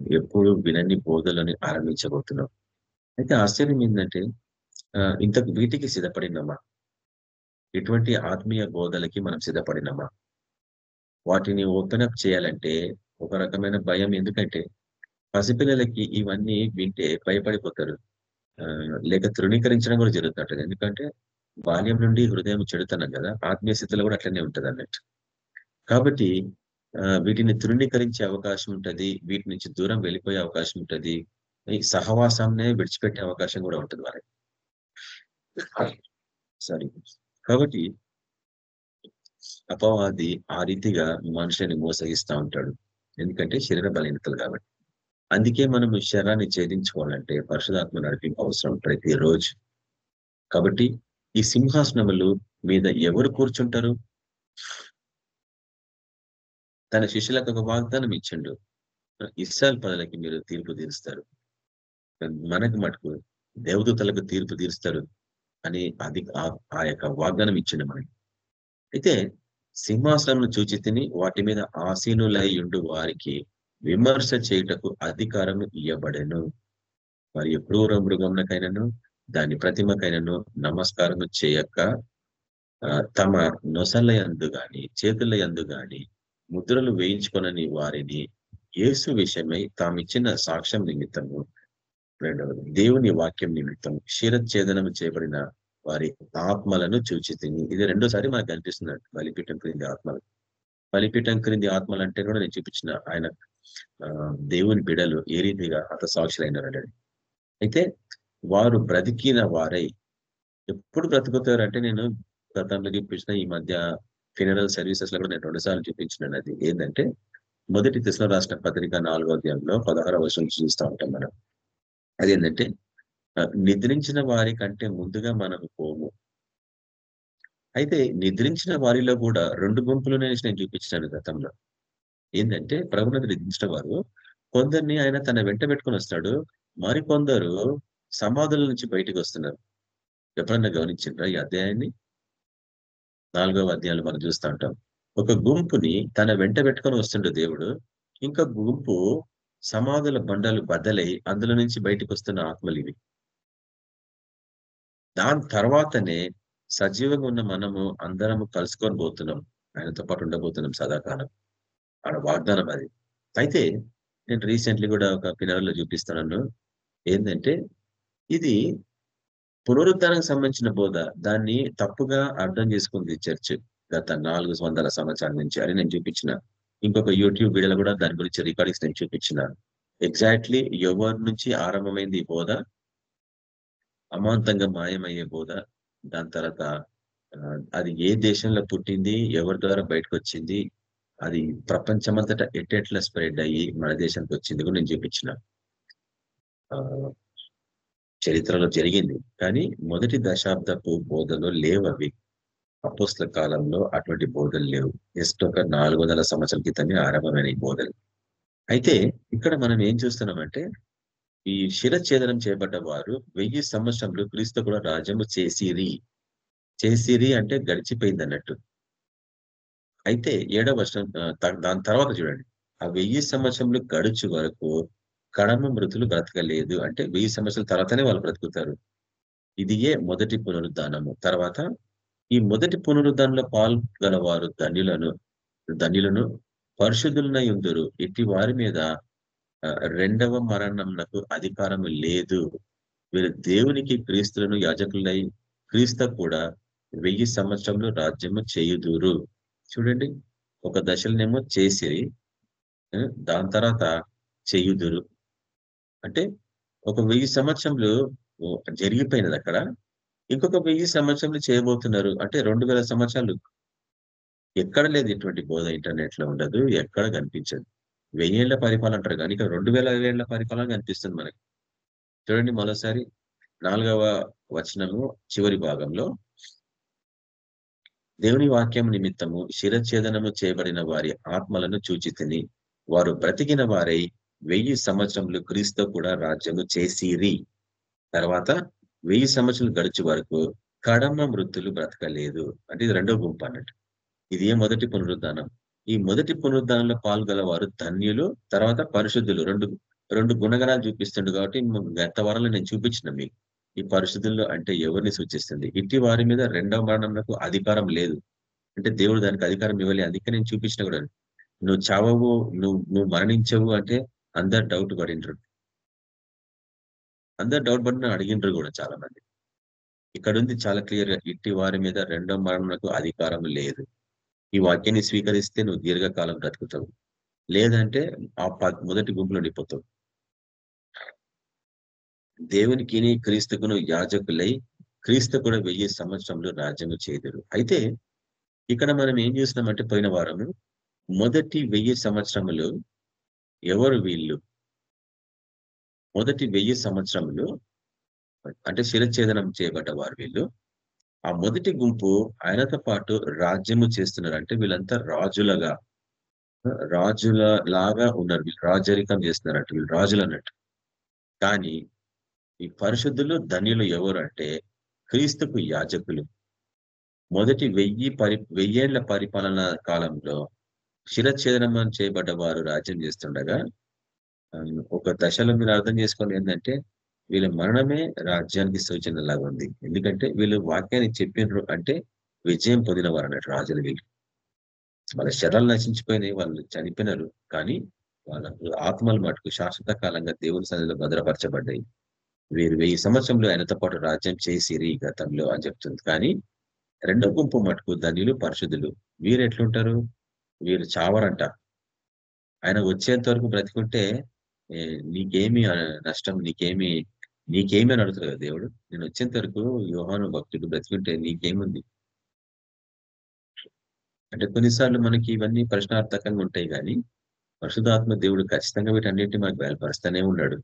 ఎప్పుడు వినని బోధలని ఆరంభించబోతున్నాం. అయితే ఆశ్చర్యం ఏంటంటే ఇంత ఇంతకు వీటికి సిద్ధపడినామా? ఇటువంటి ఆత్మీయ బోధలకి మనం సిద్ధపడినామా? వాటిని ఓపెన్ అప్ చేయాలంటే ఒక రకమైన భయం ఎందుకంటే పసిపిల్లలకి ఇవన్నీ వింటే భయపడిపోతారు. ఆ, లేక తృణీకరించడం కూడా జరుగుతుంటది ఎందుకంటే బాల్యం నుండి హృదయం చెడుతున్నాం కదా ఆత్మీయ స్థితిలో కూడా అట్లనే ఉంటుంది అన్నట్టు కాబట్టి వీటిని తృణీకరించే అవకాశం ఉంటది వీటి నుంచి దూరం వెళ్ళిపోయే అవకాశం ఉంటది సహవాసాన్నే విడిచిపెట్టే అవకాశం కూడా ఉంటుంది వారికి సారీ కాబట్టి అపవాది ఆ రీతిగా మనుషుల్ని మోసగిస్తా ఉంటాడు. ఎందుకంటే శరీర బలహీనతలు కాబట్టి. అందుకే మనం శరీరాన్ని ఛేదించుకోవాలంటే పరిశుధాత్మ నడిపింపు అవసరం ప్రతిరోజు. కాబట్టి ఈ సింహాసనములు మీద ఎవరు కూర్చుంటారు? తన శిష్యులకు ఒక వాగ్దానం ఇచ్చిండు. ఇస్రాయల్ పదలకి మీరు తీర్పు తీరుస్తారు. మనకు మటుకు దేవదూతలకు తీర్పు తీరుస్తారు అని అది ఆ- యొక్క వాగ్దానం ఇచ్చిండు మనకి. అయితే సింహాసనం చూచి తిని వాటి మీద ఆసీనులై ఉండు వారికి విమర్శ చేయుటకు అధికారం ఇవ్వబడెను మరి క్రూర మృగంకైనాను దాని ప్రతిమకైనను నమస్కారము చేయక తమ నొసల యందు గాని చేతుల యందు గాని ముద్రలు వేయించుకొనని వారిని యేసు విషయమై తామిచ్చిన సాక్ష్యం నిమిత్తము రెండవది దేవుని వాక్యం నిమిత్తం క్షీరఛేదనం చేయబడిన వారి ఆత్మలను చూచితిని. ఇది రెండోసారి మనకు కనిపిస్తుంది. బలిపీఠం క్రింది ఆత్మలు. బలిపీఠం క్రింది ఆత్మలు అంటే కూడా నేను చూపించిన ఆయన ఆ, దేవుని బిడలు ఏ రీతిగా హతసాక్షులైనారు అయితే వారు బ్రతికిన వారై ఎప్పుడు బ్రతుకుతారు అంటే నేను గతంలో చూపించిన ఈ మధ్య ఫినరల్ సర్వీసెస్లో కూడా నేను రెండుసార్లు చూపించినాను అది. ఏంటంటే మొదటి దిశలో రాష్ట్ర పత్రిక నాలుగో అధ్యాయంలో పదహారవ వర్షం చూస్తూ ఉంటాం మనం. అదేంటంటే నిద్రించిన వారి కంటే ముందుగా మనం పోము. అయితే నిద్రించిన వారిలో కూడా రెండు గుంపులు నేను నేను చూపించాను గతంలో. ఏంటంటే ప్రభుత్వ నిద్రించిన వారు కొందరిని ఆయన తన వెంట పెట్టుకుని వస్తాడు. మరికొందరు సమాధుల నుంచి బయటకు వస్తున్నారు. ఎప్పుడన్నా గమనించిండ్రా ఈ అధ్యాయాన్ని? నాలుగవ అధ్యాయంలో మనం చూస్తూ ఉంటాం. ఒక గుంపుని తన వెంట పెట్టుకొని వస్తుండే దేవుడు. ఇంకా గుంపు సమాధుల బండలు బద్దలై అందులో నుంచి బయటకు వస్తున్న ఆత్మలు ఇవి. దాని తర్వాతనే సజీవంగా ఉన్న మనము అందరము కలుసుకొని పోతున్నాం. ఆయనతో పాటు ఉండబోతున్నాం సదాకాలం. ఆడ వాగ్దానం అది. అయితే నేను రీసెంట్లీ కూడా ఒక పినర్లో చూపిస్తున్నాను ఏంటంటే ఇది పునరుద్ధానికి సంబంధించిన బోధ దాన్ని తప్పుగా అర్థం చేసుకుంది చర్చ్ గత నాలుగు వందల సంవత్సరాల నుంచి. అని నేను చూపించిన ఇంకొక యూట్యూబ్ వీడియోలో కూడా దాని గురించి రికార్డింగ్స్ నేను చూపించిన. ఎగ్జాక్ట్లీ ఎవరి నుంచి ఆరంభమైంది ఈ బోధ? అమాంతంగా మాయమయ్యే బోధ. దాని తర్వాత అది ఏ దేశంలో పుట్టింది? ఎవరి ద్వారా బయటకు వచ్చింది? అది ప్రపంచమంతటా ఎట్టెట్లా స్ప్రెడ్ అయ్యి మన దేశానికి వచ్చింది కూడా నేను చూపించిన. ఆ, చరిత్రలో జరిగింది. కానీ మొదటి దశాబ్దపు బోధలో లేవు అవి అపోస్ల కాలంలో అటువంటి బోధలు లేవు. జస్ట్ ఒక నాలుగు వందల సంవత్సరాల క్రితమే ఆరంభమైన ఈ బోధలు. అయితే ఇక్కడ మనం ఏం చూస్తున్నామంటే ఈ శిరఛేదనం చేయబడ్డ వారు వెయ్యి సంవత్సరంలో క్రీస్తు కూడా రాజ్యము చేసిరి. చేసిరి అంటే గడిచిపోయింది అన్నట్టు అయితే ఏడవ వర్షం దాని తర్వాత చూడండి. ఆ వెయ్యి సంవత్సరంలో గడుచు వరకు కడమ మృతులు బ్రతకలేదు అంటే వెయ్యి సంవత్సరాల తర్వాతనే వాళ్ళు బ్రతుకుతారు. ఇది ఏ మొదటి పునరుద్ధానము? తర్వాత ఈ మొదటి పునరుద్ధానంలో పాల్గొనవారు ధన్యులను ధన్యులను పరిశుద్ధులనై ఉందరు ఇట్టి వారి మీద రెండవ మరణంకు అధికారం లేదు. వీరు దేవునికి క్రీస్తులను యాజకులై క్రీస్తు కూడా వెయ్యి సంవత్సరంలో రాజ్యము చేయుదురు. చూడండి ఒక దశలనేమో చేసి దాని తర్వాత చేయుదురు. అంటే ఒక వెయ్యి సంవత్సరంలో జరిగిపోయినది అక్కడ. ఇంకొక వెయ్యి సంవత్సరంలో చేయబోతున్నారు. అంటే రెండు వేల సంవత్సరాలు. ఎక్కడ లేదు ఇటువంటి బోధ ఇంటర్నెట్లో ఉండదు. ఎక్కడ కనిపించదు. వెయ్యేళ్ళ పరిపాలన అంటారు కానీ ఇక్కడ రెండు వేల ఏళ్ళ పరిపాలన కనిపిస్తుంది మనకి. చూడండి మరోసారి నాలుగవ వచనము చివరి భాగంలో. దేవుని వాక్యం నిమిత్తము శిరఛేదనము చేయబడిన వారి ఆత్మలను చూచితిని. వారు బ్రతికిన వారై వెయ్యి సంవత్సరములు క్రీస్తు కూడా రాజ్యము చేసిరి. తర్వాత వెయ్యి సంవత్సరాలు గడిచే వరకు కడమ మృతులు బ్రతకలేదు. అంటే ఇది రెండో గుంపు అన్నట్టు. ఇది ఏ మొదటి పునరుద్ధానం? ఈ మొదటి పునరుద్ధానంలో పాల్గొల వారు ధన్యులు తర్వాత పరిశుద్ధులు. రెండు రెండు గుణగణాలు చూపిస్తుండు కాబట్టి గత వారంలో నేను చూపించిన మీకు. ఈ పరిశుద్ధుల్లో అంటే ఎవరిని సూచిస్తుంది? ఇట్టి వారి మీద రెండవ మరణంకు అధికారం లేదు. అంటే దేవుడు దానికి అధికారం ఇవ్వలేదు అందుకే నేను చూపించిన కూడా. నువ్వు చావవు నువ్వు నువ్వు మరణించవు అంటే అందరు డౌట్ పడిండ్రు. అందరు డౌట్ పడిన అడిగిండ్రు కూడా చాలా మంది ఇక్కడ ఉంది చాలా క్లియర్గా ఇట్టి వారి మీద రెండో మరణకు అధికారం లేదు. ఈ వాక్యాన్ని స్వీకరిస్తే నువ్వు దీర్ఘకాలం బ్రతుకుతావు. లేదంటే ఆ మొదటి గుంపులో ఉండిపోతావు దేవునికిని క్రీస్తుకును యాజకులై క్రీస్తు కూడా వెయ్యి సంవత్సరంలో రాజ్యము చేదురు అయితే ఇక్కడ మనం ఏం చేసినామంటే పోయిన వారము మొదటి వెయ్యి సంవత్సరములు ఎవరు వీళ్ళు? మొదటి వెయ్యి సంవత్సరములు అంటే శిరఛేదనం చేయబడ్డవారు వీళ్ళు. ఆ మొదటి గుంపు ఆయనతో పాటు రాజ్యము చేస్తున్నారు అంటే వీళ్ళంతా రాజులగా రాజుల లాగా ఉన్నారు. వీళ్ళు రాజరికం చేస్తున్నారంట వీళ్ళు రాజులు అన్నట్టు కానీ ఈ పరిశుద్ధులు ధన్యులు ఎవరు అంటే క్రీస్తుకు యాజకులు. మొదటి వెయ్యి పరి వెయ్యేళ్ళ పరిపాలన కాలంలో శిరఛేదనం చేయబడ్డ వారు రాజ్యం చేస్తుండగా ఒక దశలో మీరు అర్థం చేసుకోవాలి ఏంటంటే వీళ్ళ మరణమే రాజ్యానికి సూచన లాగా ఉంది. ఎందుకంటే వీళ్ళు వాక్యాన్ని చెప్పినారు అంటే విజయం పొందిన వారు అన్నట్టు రాజులు వీళ్ళు. వాళ్ళ శరాలు నశించిపోయినాయి వాళ్ళు చనిపోయినారు. కానీ వాళ్ళ ఆత్మలు మటుకు శాశ్వత కాలంగా దేవుని సన్నిధిలో భద్రపరచబడ్డాయి. వీరు వెయ్యి సంవత్సరంలో ఆయనతో పాటు రాజ్యం చేసిరి గతంలో అని చెప్తుంది. కానీ రెండో గుంపు మటుకు ధన్యులు పరిశుద్ధులు. వీరు ఎట్లుంటారు వీరు చావరంట. ఆయన వచ్చేంత వరకు బ్రతికుంటే నీకేమి నష్టం నీకేమి నీకేమి అని అడుగుతారు కదా దేవుడు. నేను వచ్చేంత వరకు యోహాను భక్తుడు బ్రతికుంటే నీకేముంది? అంటే కొన్నిసార్లు మనకి ఇవన్నీ ప్రశ్నార్థకంగా ఉంటాయి కానీ పరిశుధాత్మ దేవుడు ఖచ్చితంగా వీటన్నిటిని మనకు బయలుపరుస్తూనే ఉన్నాడు.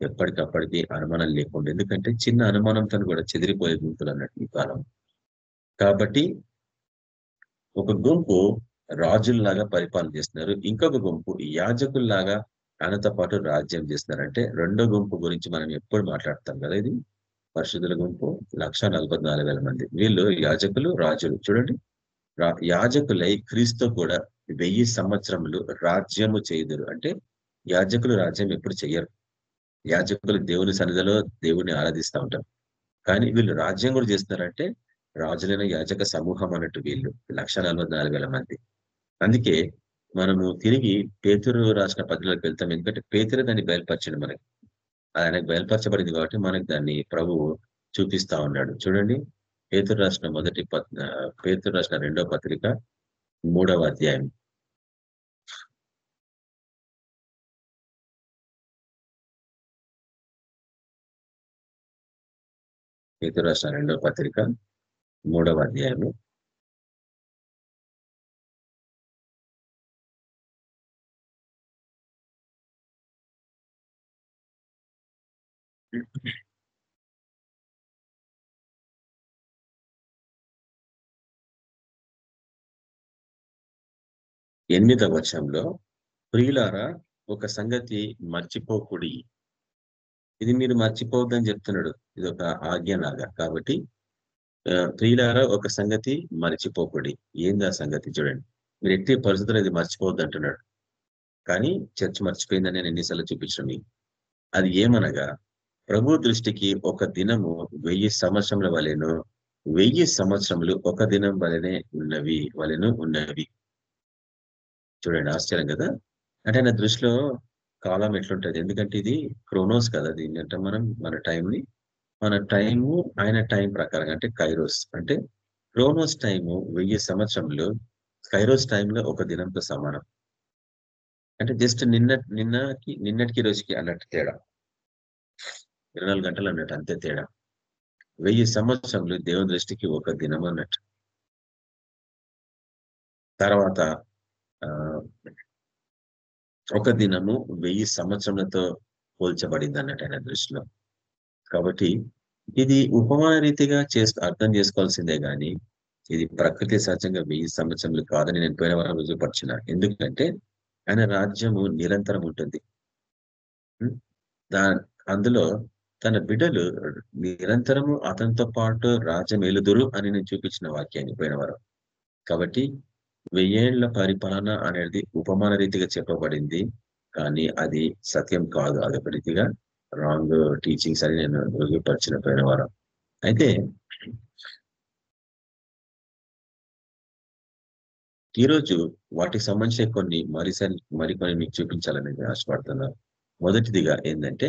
ఎప్పటికప్పటికి అనుమానం లేకుండా. ఎందుకంటే చిన్న అనుమానంతో కూడా చెదిరిపోయే గుంపులు అన్నట్టు ఈ కాలం. కాబట్టి ఒక గుంపు రాజుల్లాగా పరిపాలన చేస్తున్నారు. ఇంకొక గుంపు యాజకుల్లాగా ఆయనతో పాటు రాజ్యం చేస్తున్నారు అంటే రెండో గుంపు గురించి మనం ఎప్పుడు మాట్లాడతాం కదా ఇది? పరిశుద్ధుల గుంపు లక్ష మంది. వీళ్ళు యాజకులు రాజులు. చూడండి. రా- యాజకులై క్రీస్తు కూడా వెయ్యి సంవత్సరములు రాజ్యము చేయుదురు. అంటే యాజకులు రాజ్యం ఎప్పుడు చెయ్యరు. యాజకులు దేవుని సన్నిధిలో దేవుని ఆరాధిస్తూ ఉంటారు. కానీ వీళ్ళు రాజ్యం కూడా చేస్తున్నారంటే రాజులైన యాజక సమూహం అన్నట్టు వీళ్ళు లక్ష మంది. అందుకే మనము తిరిగి పేతురు రాసిన పద్ధతిలోకి వెళ్తాం. ఎందుకంటే పేతురు దాన్ని బయలుపరచండి మనకి. అది ఆయనకు బయలుపరచబడింది కాబట్టి మనకి దాన్ని ప్రభువు చూపిస్తా ఉన్నాడు. చూడండి పేతురు రాసిన మొదటి పత్ పేతురు రాసిన రెండో పత్రిక మూడవ అధ్యాయం. పేతురు రాసిన రెండవ పత్రిక మూడవ అధ్యాయము. ఎనిమిదవ వచనంలో ప్రియులారా ఒక సంగతి మర్చిపోకుడి. ఇది మీరు మర్చిపోవద్దని చెప్తున్నాడు. ఇది ఒక ఆజ్ఞలాగా. కాబట్టి ప్రియులారా ఒక సంగతి మర్చిపోకుడి. ఏంది ఆ సంగతి చూడండి. మీరు ఎట్టి పరిస్థితులు ఇది మర్చిపోవద్దు అంటున్నాడు కానీ చర్చ్ మర్చిపోయిందని నేను ఎన్నిసార్లు చూపించిన అది ఏమనగా ప్రభు దృష్టికి ఒక దినము వెయ్యి సంవత్సరముల వలెను వెయ్యి సంవత్సరములు ఒక దినం వలనే ఉన్నవి వలెను ఉన్నవి. చూడండి ఆశ్చర్యం కదా? అంటే ఆయన దృష్టిలో కాలం ఎట్లుంటది? ఎందుకంటే ఇది క్రోనోస్ కదా దీన్ని? అంటే మనం మన టైంని మన టైము ఆయన టైం ప్రకారం అంటే కైరోస్. అంటే క్రోనోస్ టైము వెయ్యి సంవత్సరములు కైరోస్ టైంలో ఒక దినంతో సమానం. అంటే జస్ట్ నిన్న నిన్నకి నిన్నటికి రోజుకి అన్నట్టు తేడా. ఇరవై నాలుగు గంటలు అన్నట్టు అంతే తేడా. వెయ్యి సంవత్సరములు దేవుని దృష్టికి ఒక దినం అన్నట్టు. తర్వాత ఆ ఒక దినము వెయ్యి సంవత్సరములతో పోల్చబడింది అన్నట్టు ఆయన దృష్టిలో. కాబట్టి ఇది ఉపమాన రీతిగా చేసు అర్థం చేసుకోవాల్సిందే కానీ ఇది ప్రకృతి సహజంగా వెయ్యి సంవత్సరములు కాదని నేను పోయిన వారం రుజువుపరిచిన ఎందుకంటే ఆయన రాజ్యము నిరంతరం ఉంటుంది. దా అందులో తన బిడ్డలు నిరంతరము అతనితో పాటు రాజమేలుదురు అని నేను చూపించిన వాక్యాన్ని పోయిన కాబట్టి వెయ్యేళ్ళ పరిపాలన అనేది ఉపమాన రీతిగా చెప్పబడింది. కానీ అది సత్యం కాదు. అదొక రీతిగా రాంగ్ టీచింగ్స్ అని నేను రుజువుపరిచిన పోయిన వారం అయితే ఈరోజు వాటికి సంబంధించిన కొన్ని మరిసరి మరికొన్ని మీకు చూపించాలని ఆశపడుతున్నారు మొదటిదిగా ఏంటంటే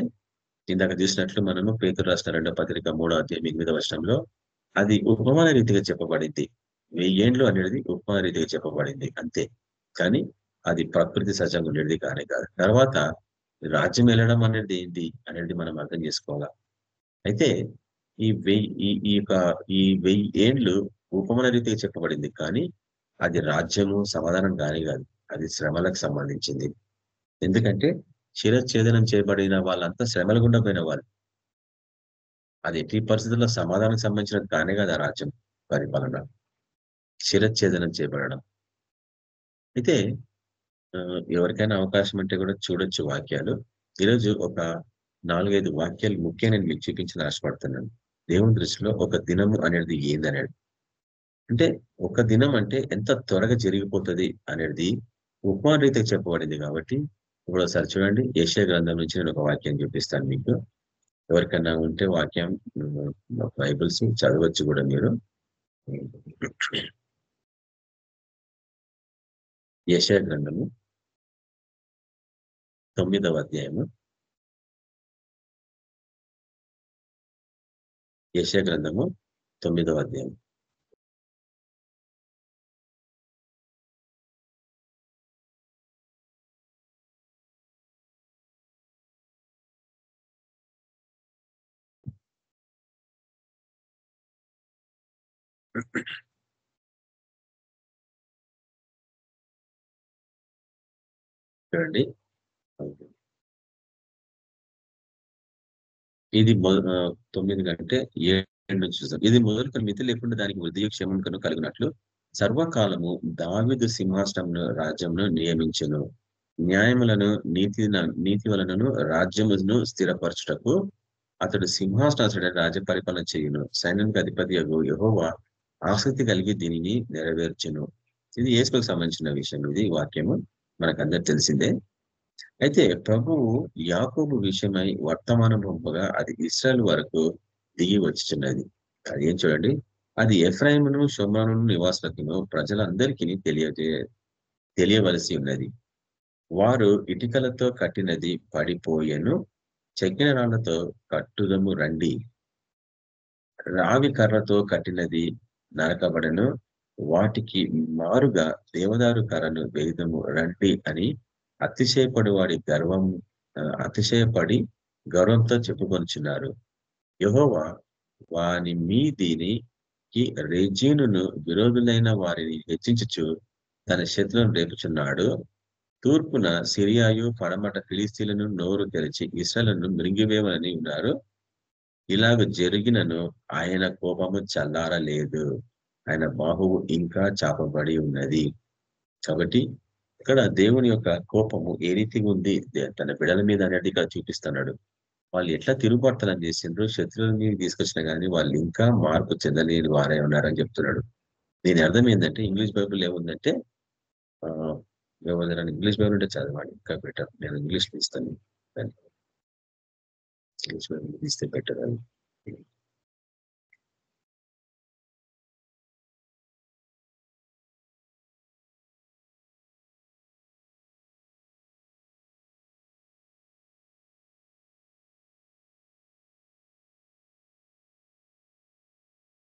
ఇందాక చూసినట్లు మనము పేతురు రాసిన రెండో పత్రిక మూడో అధ్యాయం ఎనిమిదో వర్షంలో అది ఉపమాన రీతిగా చెప్పబడింది. వెయ్యేండ్లు అనేది ఉపమాన రీతిగా చెప్పబడింది. అంతే. కానీ అది ప్రకృతి సహజంగా ఉండేది కానే కాదు. తర్వాత రాజ్యం వెళ్ళడం అనేది ఏంటి అనేది మనం అర్థం చేసుకోవాలా? అయితే ఈ వెయ్యి ఈ ఈ యొక్క ఈ వెయ్యి ఏండ్లు ఉపమాన రీతిగా చెప్పబడింది. కానీ అది రాజ్యము సమాధానం కానే కాదు. అది శ్రమలకు సంబంధించింది. ఎందుకంటే శిరఛేదనం చేయబడిన వాళ్ళంతా శ్రమలు గుండా పోయిన వాళ్ళు అది ఎట్టి పరిస్థితుల్లో సమాధానం సంబంధించినది కానే కదా రాజ్యం పరిపాలన. శిరఛేదనం చేయబడడం. అయితే ఎవరికైనా అవకాశం అంటే కూడా చూడొచ్చు వాక్యాలు. ఈరోజు ఒక నాలుగైదు వాక్యాలు ముఖ్యంగా నేను మీకు చూపించిన ఆశపడుతున్నాను దేవుని దృష్టిలో ఒక దినము అనేది ఏందనేది. అంటే ఒక దినం అంటే ఎంత త్వరగా జరిగిపోతుంది అనేది ఉపమాన రీతి చెప్పబడింది కాబట్టి ఇప్పుడు ఒకసారి చూడండి. ఏషియా గ్రంథం నుంచి నేను ఒక వాక్యం చూపిస్తాను మీకు. ఎవరికైనా ఉంటే వాక్యం బైబిల్స్ చదవచ్చు కూడా మీరు. ఏషియా గ్రంథము తొమ్మిదవ అధ్యాయము. ఏషియా గ్రంథము తొమ్మిదవ అధ్యాయం చూడండి. ఇది తొమ్మిది కంటే ఏడు నుంచి చూస్తాం ఇది మొదలుక మితి లేకుండా దానికి వృద్ధి క్షేమం కలిగినట్లు సర్వకాలము దావిదు సింహాసనమును రాజ్యమును నియమించును. న్యాయములను నీతి నీతి వలనను రాజ్యమును స్థిరపరచుటకు అతడు సింహాసనాసుడ రాజ్య పరిపాలన చేయును. సైన్యానికి అధిపతి యహోవా ఆసక్తి కలిగి దీనిని నెరవేర్చును. ఇది యేసుకు సంబంధించిన విషయం. ఇది వాక్యము. మనకందరికి తెలిసిందే. అయితే ప్రభువు యాకోబు విషయమై వర్తమానం పంపగా అది ఇస్రాయల్ వరకు దిగి వచ్చిచున్నది. అది ఏం చూడండి? అది ఎఫ్రాయిమును షొమ్రాను నివాసులకును ప్రజలందరికీ తెలియజే తెలియవలసి ఉన్నది. వారు ఇటుకలతో కట్టినది పడిపోయెను. చెక్కిన రాళ్ళతో కట్టుదము రండి. రావి కర్రతో కట్టినది నరకబడను. వాటికి మారుగా దేవదారు కర్రను వేదము రండి అని అతిశయపడి వాడి గర్వం అతిశయపడి గర్వంతో చెప్పుకొనిచున్నారు. యహోవా వాని మీదినికి రెజీనును విరోధులైన వారిని హెచ్చించుచు తన శత్రులను రేపుచున్నాడు. తూర్పున సిరియాయు పడమట ఫిలిస్తీన్లను నోరు తెరిచి ఇస్రాయలను మృంగివేమని ఉన్నారు. ఇలాగ జరిగినను ఆయన కోపము చల్లారలేదు. ఆయన బాహువు ఇంకా చాపబడి ఉన్నది. కాబట్టి ఇక్కడ దేవుని యొక్క కోపము ఏ రీతిగా ఉంది? తన బిడల మీద అనేది ఇక్కడ చూపిస్తున్నాడు. వాళ్ళు ఎట్లా తిరుగుబడతలని చేసిండ్రు శత్రువుని తీసుకొచ్చినా కానీ వాళ్ళు ఇంకా మార్పు చెందలేని వారే ఉన్నారని చెప్తున్నాడు. దీని అర్థం ఏంటంటే ఇంగ్లీష్ బైబుల్ ఏముందంటే ఆ, ఇంగ్లీష్ బైబుల్ అంటే చదవాలి ఇంకా బెటర్. నేను ఇంగ్లీష్ ఇస్తాను దాన్ని. ఇంగ్లీష్ బైబిల్ తీస్తే బెటర్ అది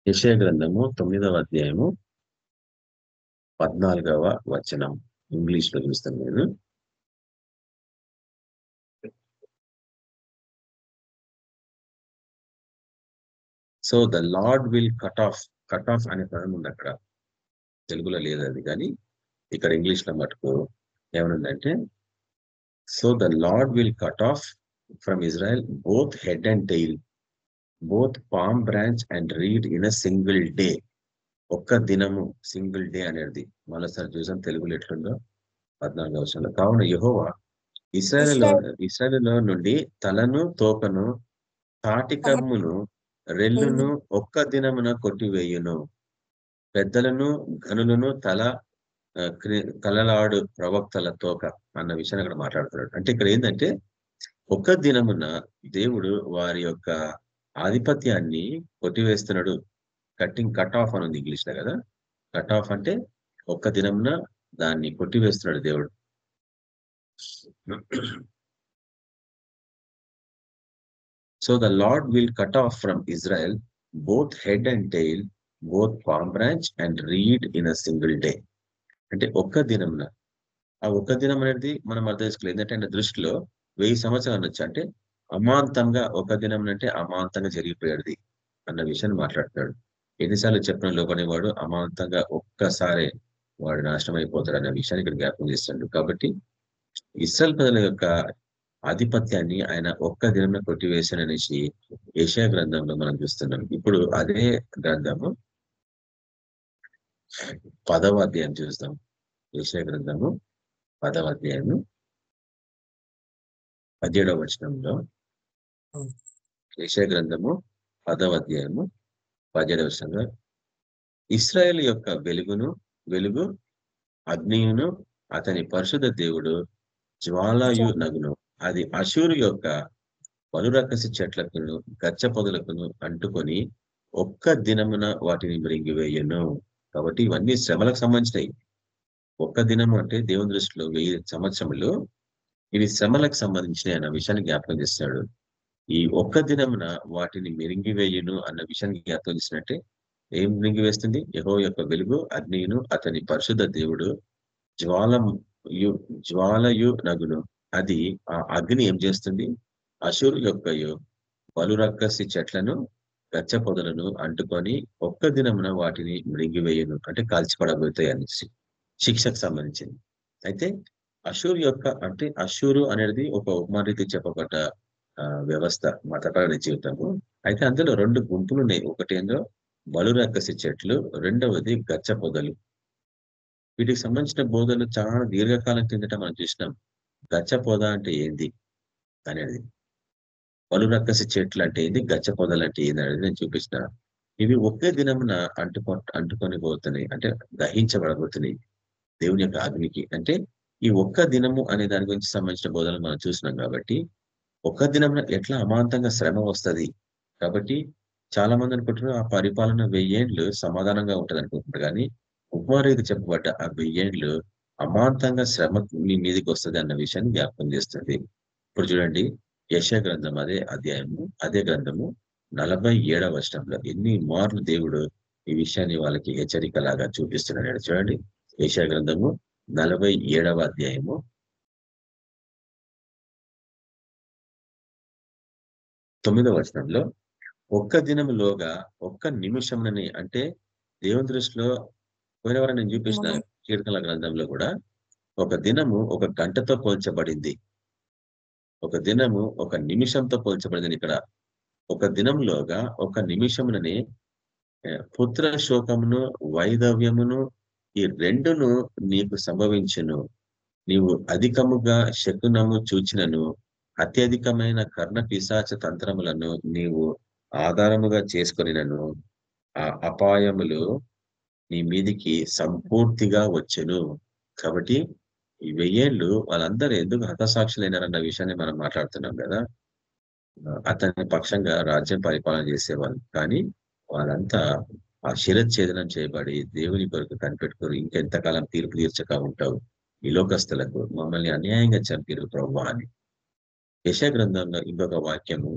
యెషయా గ్రంథము తొమ్మిదవ అధ్యాయము పద్నాలుగవ వచనం ఇంగ్లీష్లో చూస్తాను నేను so the Lord will cut off cut off అనే పదం ఉంది అక్కడ. తెలుగులో లేదు అది కానీ ఇక్కడ ఇంగ్లీష్లో మటుకు ఏమనుందంటే so the Lord will cut off from Israel both head and tail both palm branch and reed in a single day ఒక్క దినము సింగిల్ డే అనేది. మరోసారి చూసాం తెలుగులో ఎట్లుందో పద్నాలుగు వర్షంలో కావున యహోవా ఇస్రాయల్ ఇస్రాయల్లో నుండి తలను తోకను తాటికమ్మును రెల్లును ఒక్క దినమున కొట్టివేయును. పెద్దలను గనులను తల కలలాడు ప్రవక్తల తోక అన్న విషయాన్ని అక్కడ మాట్లాడుతున్నాడు. అంటే ఇక్కడ ఏంటంటే ఒక్క దినమున దేవుడు వారి యొక్క ఆధిపత్యాన్ని కొట్టివేస్తున్నాడు. కట్టింగ్ కట్ ఆఫ్ అని ఉంది ఇంగ్లీష్లో కదా. కట్ ఆఫ్ అంటే ఒక్క దినమున దాన్ని కొట్టివేస్తున్నాడు దేవుడు. So the Lord will cut off from Israel both head and tail both palm branch and reed in a single day అంటే ఒక్క దినంన ఆ ఒక్క దినం అనేది మనం అర్థం చేసుకోలేదు ఏంటంటే ఆయన దృష్టిలో వెయ్యి సంవత్సరాలు అనొచ్చు అంటే అమాంతంగా ఒక దినం అంటే అమాంతంగా జరిగిపోయేది అన్న విషయాన్ని మాట్లాడతాడు ఎన్నిసార్లు చెప్పిన లోపడేవాడు అమాంతంగా ఒక్కసారే వాడు నాశనం అయిపోతాడు అన్న విషయాన్ని ఇక్కడ జ్ఞాపకం చేస్తాడు కాబట్టి ఇస్రాయల్ ప్రజల యొక్క ఆధిపత్యాన్ని ఆయన ఒక్క దినంలో కొట్టివేశాననేసి ఏషియా గ్రంథంలో మనం చూస్తున్నాం. ఇప్పుడు అదే గ్రంథము పదవ అధ్యాయం చూస్తాం. ఏషియా గ్రంథము పదవ అధ్యాయము పదిహేడవ వచనంలో ఏషియా గ్రంథము పదవ అధ్యాయము పదిహేడవ వచనంలో ఇస్రాయేల్ యొక్క వెలుగును వెలుగు అగ్నియును అతని పరిశుద్ధ దేవుడు జ్వాలయు నగును. అది అశూరు యొక్క పలురకసి చెట్లకును గచ్చ పొదలకును అంటుకొని ఒక్క దినమున వాటిని మృంగివేయను. కాబట్టి ఇవన్నీ శ్రమలకు సంబంధించినవి ఒక్క దినం అంటే దేవుని దృష్టిలో వెయ్యి సంవత్సరములు. ఇవి శ్రమలకు సంబంధించినవి అన్న విషయాన్ని జ్ఞాపకం చేస్తున్నాడు. ఈ ఒక్క దినమున వాటిని మిరింగివేయును అన్న విషయాన్ని జ్ఞాపకం చేసినట్టే ఏం మిరింగివేస్తుంది యహో యొక్క వెలుగు అగ్నియును అతని పరిశుద్ధ దేవుడు జ్వాలయు జ్వాలయు నగును. అది ఆ అగ్ని ఏం చేస్తుంది? అశూరు యొక్క బలురక్కసి చెట్లను గచ్చ పొదలను అంటుకొని ఒక్క దినమున వాటిని మృంగివేయను. అంటే కాల్చిపడబోతాయి అనేసి శిక్షకు సంబంధించింది. అయితే అశూర్ యొక్క అంటే అశూరు అనేది ఒక ఉపమారీతి చెప్పబడ్డ వ్యవస్థ మతపరమైన జీవితము. అయితే అందులో రెండు గుంపులు ఉన్నాయి. ఒకటి ఏందో బలురక్కసి చెట్లు రెండవది గచ్చ పొదలు. వీటికి సంబంధించిన బోధలు చాలా దీర్ఘకాలం కిందట మనం చూసినాం. గచ్చపొద అంటే ఏంది? అనేది. పలురక్కసి చెట్లు అంటే ఏంది? గచ్చపొదలు అంటే ఏంది? అనేది నేను చూపించిన ఇవి ఒకే దినమున అంటుకో అంటుకొని పోతున్నాయి అంటే దహించబడబోతున్నాయి దేవుని యొక్క అగ్నికి అంటే ఈ ఒక్క దినము అనే దాని గురించి సంబంధించిన బోధనలు మనం చూసినాం కాబట్టి ఒక్క దినమున ఎట్లా అమాంతంగా శ్రమ వస్తది? కాబట్టి చాలా మంది అనుకుంటున్నారు ఆ పరిపాలన వెయ్యేండ్లు సమాధానంగా ఉంటుంది అనుకుంటున్నారు కానీ ఉపమారీతి చెప్పబడ్డ ఆ వెయ్యేండ్లు అమాంతంగా శ్రమ మీ మీదకి వస్తుంది అన్న విషయాన్ని జ్ఞాపకం చేస్తుంది. ఇప్పుడు చూడండి యశ గ్రంథం అదే అధ్యాయము అదే గ్రంథము నలభై ఏడవ వర్షంలో ఎన్ని మార్లు దేవుడు ఈ విషయాన్ని వాళ్ళకి హెచ్చరిక లాగా చూపిస్తున్నాడు చూడండి యశా గ్రంథము నలభై ఏడవ అధ్యాయము. తొమ్మిదవ వచనంలో ఒక్క దినములోగా ఒక్క నిమిషంలోని అంటే దేవుని దృష్టిలో పోయిన వారం నేను కీర్తనల గ్రంథంలో కూడా ఒక దినము ఒక గంటతో పోల్చబడింది. ఒక దినము ఒక నిమిషంతో పోల్చబడింది ఇక్కడ ఒక దినంలోగా ఒక నిమిషమునని పుత్ర శోకమును వైధవ్యమును ఈ రెండును నీకు సంభవించును. నీవు అధికముగా శకునము చూచినను అత్యధికమైన కర్ణ పిశాచ తంత్రములను నీవు ఆధారముగా చేసుకొనినను. ఆ అపాయములు నీ మీదికి సంపూర్తిగా వచ్చును. కాబట్టి ఈ వెయ్యేళ్ళు వాళ్ళందరూ ఎందుకు హతసాక్షులైనారన్న విషయాన్ని మనం మాట్లాడుతున్నాం కదా. అతని పక్షంగా రాజ్యం పరిపాలన చేసేవాళ్ళు. కానీ వాళ్ళంతా ఆ శిరచ్ఛేదనం చేయబడి దేవుని కొరకు కనిపెట్టుకుని ఇంకెంతకాలం తీర్పు తీర్చక ఉంటావు. ఈ లోకస్తులకు మమ్మల్ని అన్యాయంగా చంపిరు ప్రభు అని. యశా గ్రంథంలో ఇంకొక వాక్యము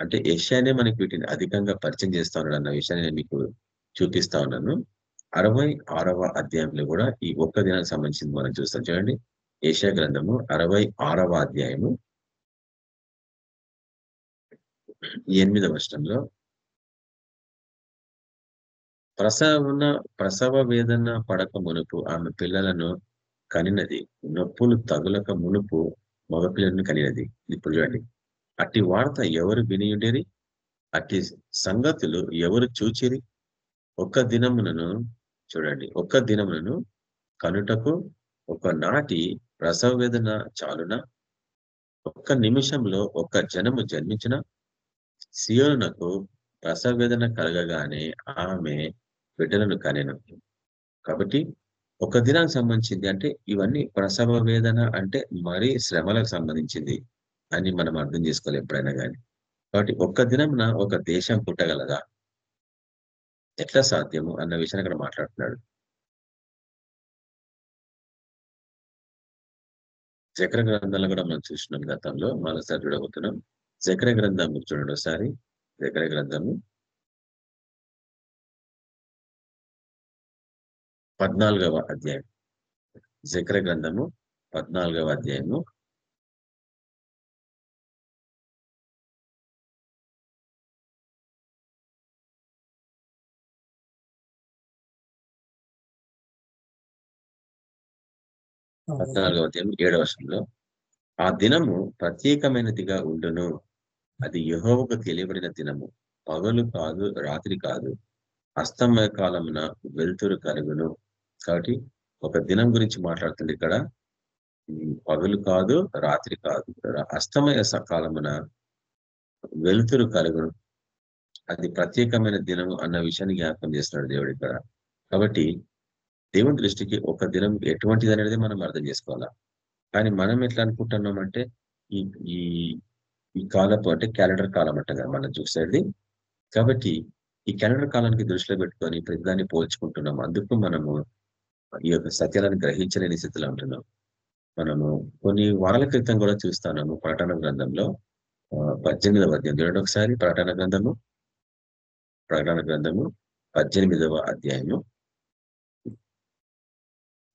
అంటే యశానే మనకి వీటిని అధికంగా పరిచయం చేస్తా ఉన్నాడు అన్న విషయాన్ని నేను మీకు చూపిస్తా ఉన్నాను. అరవై ఆరవ అధ్యాయంలో కూడా ఈ ఒక్క దినానికి సంబంధించింది మనం చూస్తాం. చూడండి. ఏషియా గ్రంథము అరవై ఆరవ అధ్యాయము ఎనిమిదవ వర్షంలో ప్రసవన ప్రసవ వేదన పడక మునుపు ఆమె పిల్లలను కనినది. నొప్పులు తగులక మునుపు మగపిల్లలను కనినది. ఇప్పుడు చూడండి. అట్టి వార్త ఎవరు వినియుండేరి అట్టి సంగతులు ఎవరు చూచిరి ఒక్క దినమునను చూడండి ఒక్క దినమునను కనుటకు ఒక నాటి ప్రసవ వేదన చాలున? ఒక్క నిమిషంలో ఒక్క జనము జన్మించిన? సియోనకు ప్రసవ వేదన కలగగానే ఆమె బిడ్డలను కనెను. కాబట్టి ఒక దినానికి సంబంధించింది అంటే ఇవన్నీ ప్రసవ వేదన అంటే మరీ శ్రమలకు సంబంధించింది అని మనం అర్థం చేసుకోవాలి ఎప్పుడైనా కానీ కాబట్టి ఒక్క దినంన ఒక దేశం పుట్టగలదా? ఎట్లా సాధ్యము అన్న విషయాన్ని అక్కడ మాట్లాడుతున్నాడు. చక్ర గ్రంథాలు కూడా మనం చూసినాం గతంలో మరోసారి చూడబోతున్నాం. చక్ర గ్రంథం చూడండి ఒకసారి. చక్ర గ్రంథము పద్నాలుగవ అధ్యాయం. చక్ర గ్రంథము పద్నాలుగవ అధ్యాయము పద్నాలుగవ అధ్యాయం ఏడవ వర్షంలో ఆ దినము ప్రత్యేకమైనదిగా ఉండును. అది యహోవకు తెలియబడిన దినము. పగలు కాదు రాత్రి కాదు. అస్తమయ కాలమున వెలుతురు కలుగును. కాబట్టి ఒక దినం గురించి మాట్లాడుతుంది ఇక్కడ పగలు కాదు రాత్రి కాదు. అస్తమయ సకాలమున వెలుతురు కలుగును. అది ప్రత్యేకమైన దినము అన్న విషయాన్ని జ్ఞాపకం చేస్తున్నాడు దేవుడు ఇక్కడ. కాబట్టి దేవుని దృష్టికి ఒక దినం ఎటువంటిది అనేది మనం అర్థం చేసుకోవాలా? కానీ మనం ఎట్లా అనుకుంటున్నాం అంటే ఈ ఈ ఈ కాలపు అంటే క్యాలెండర్ కాలం అంట కదా మనం చూసేది కాబట్టి ఈ క్యాలెండర్ కాలానికి దృష్టిలో పెట్టుకొని ప్రతిదాన్ని పోల్చుకుంటున్నాం. అందుకు మనము ఈ యొక్క సత్యాలను గ్రహించలేని స్థితిలో ఉంటున్నాం. మనము కొన్ని వారాల క్రితం కూడా చూస్తున్నాము ప్రకటన గ్రంథంలో పద్దెనిమిదవ అధ్యాయం. చూడండి ఒకసారి ప్రకటన గ్రంథము. ప్రకటన గ్రంథము పద్దెనిమిదవ అధ్యాయము.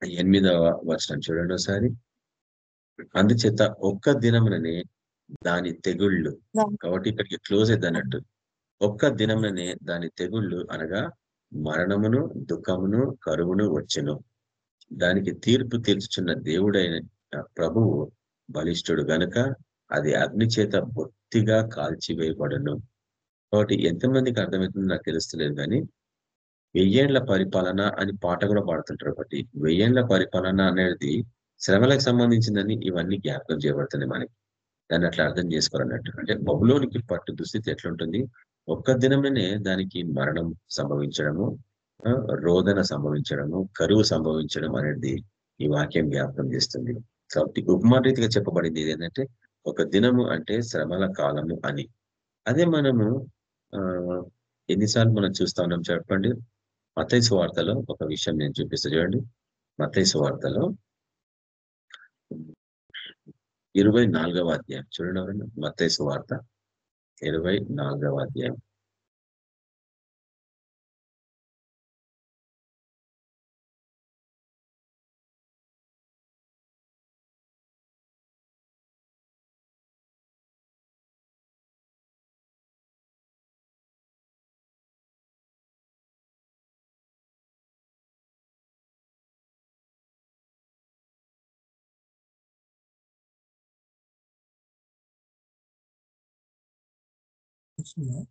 ఎనిమిదవ వచనం చూడండి ఒకసారి. అందుచేత ఒక్క దినముననే దాని తెగుళ్ళు కాబట్టి ఇక్కడికి క్లోజ్ అయితే అన్నట్టు ఒక్క దినముననే దాని తెగుళ్ళు అనగా మరణమును దుఃఖమును కరువును వచ్చును. దానికి తీర్పు తీర్చుచున్న దేవుడైన ప్రభువు బలిష్ఠుడు గనుక అది అగ్ని చేత బొత్తిగా కాల్చివేయబడను. కాబట్టి ఎంతమందికి అర్థమవుతుందో నాకు తెలుస్తలేదు కానీ వెయ్యేండ్ల పరిపాలన అని పాట కూడా పాడుతుంటారు ఒకటి వెయ్యేండ్ల పరిపాలన అనేది శ్రమలకు సంబంధించిందని ఇవన్నీ జ్ఞాపకం చేయబడుతున్నాయి మనకి. దాన్ని అట్లా అర్థం చేసుకోవాలన్నట్టు. అంటే బబులోనికి పట్టు దుస్థితి ఎట్లుంటుంది? ఒక్క దినమనే దానికి మరణం సంభవించడము రోదన సంభవించడము కరువు సంభవించడం అనేది ఈ వాక్యం జ్ఞాపకం చేస్తుంది. కాబట్టి ఉపమారీతిగా చెప్పబడింది ఏంటంటే ఒక దినము అంటే శ్రమల కాలము అని. అదే మనము ఎన్నిసార్లు మనం చూస్తా ఉన్నాం చెప్పండి? మతైసు వార్తలో ఒక విషయం నేను చూపిస్తా చూడండి. మతైసు వార్తలో ఇరవై నాలుగవ అధ్యాయం. చూడండి ఎవరన్నా మతైసు వార్త ఇరవై నాలుగవ అధ్యాయం. Yeah.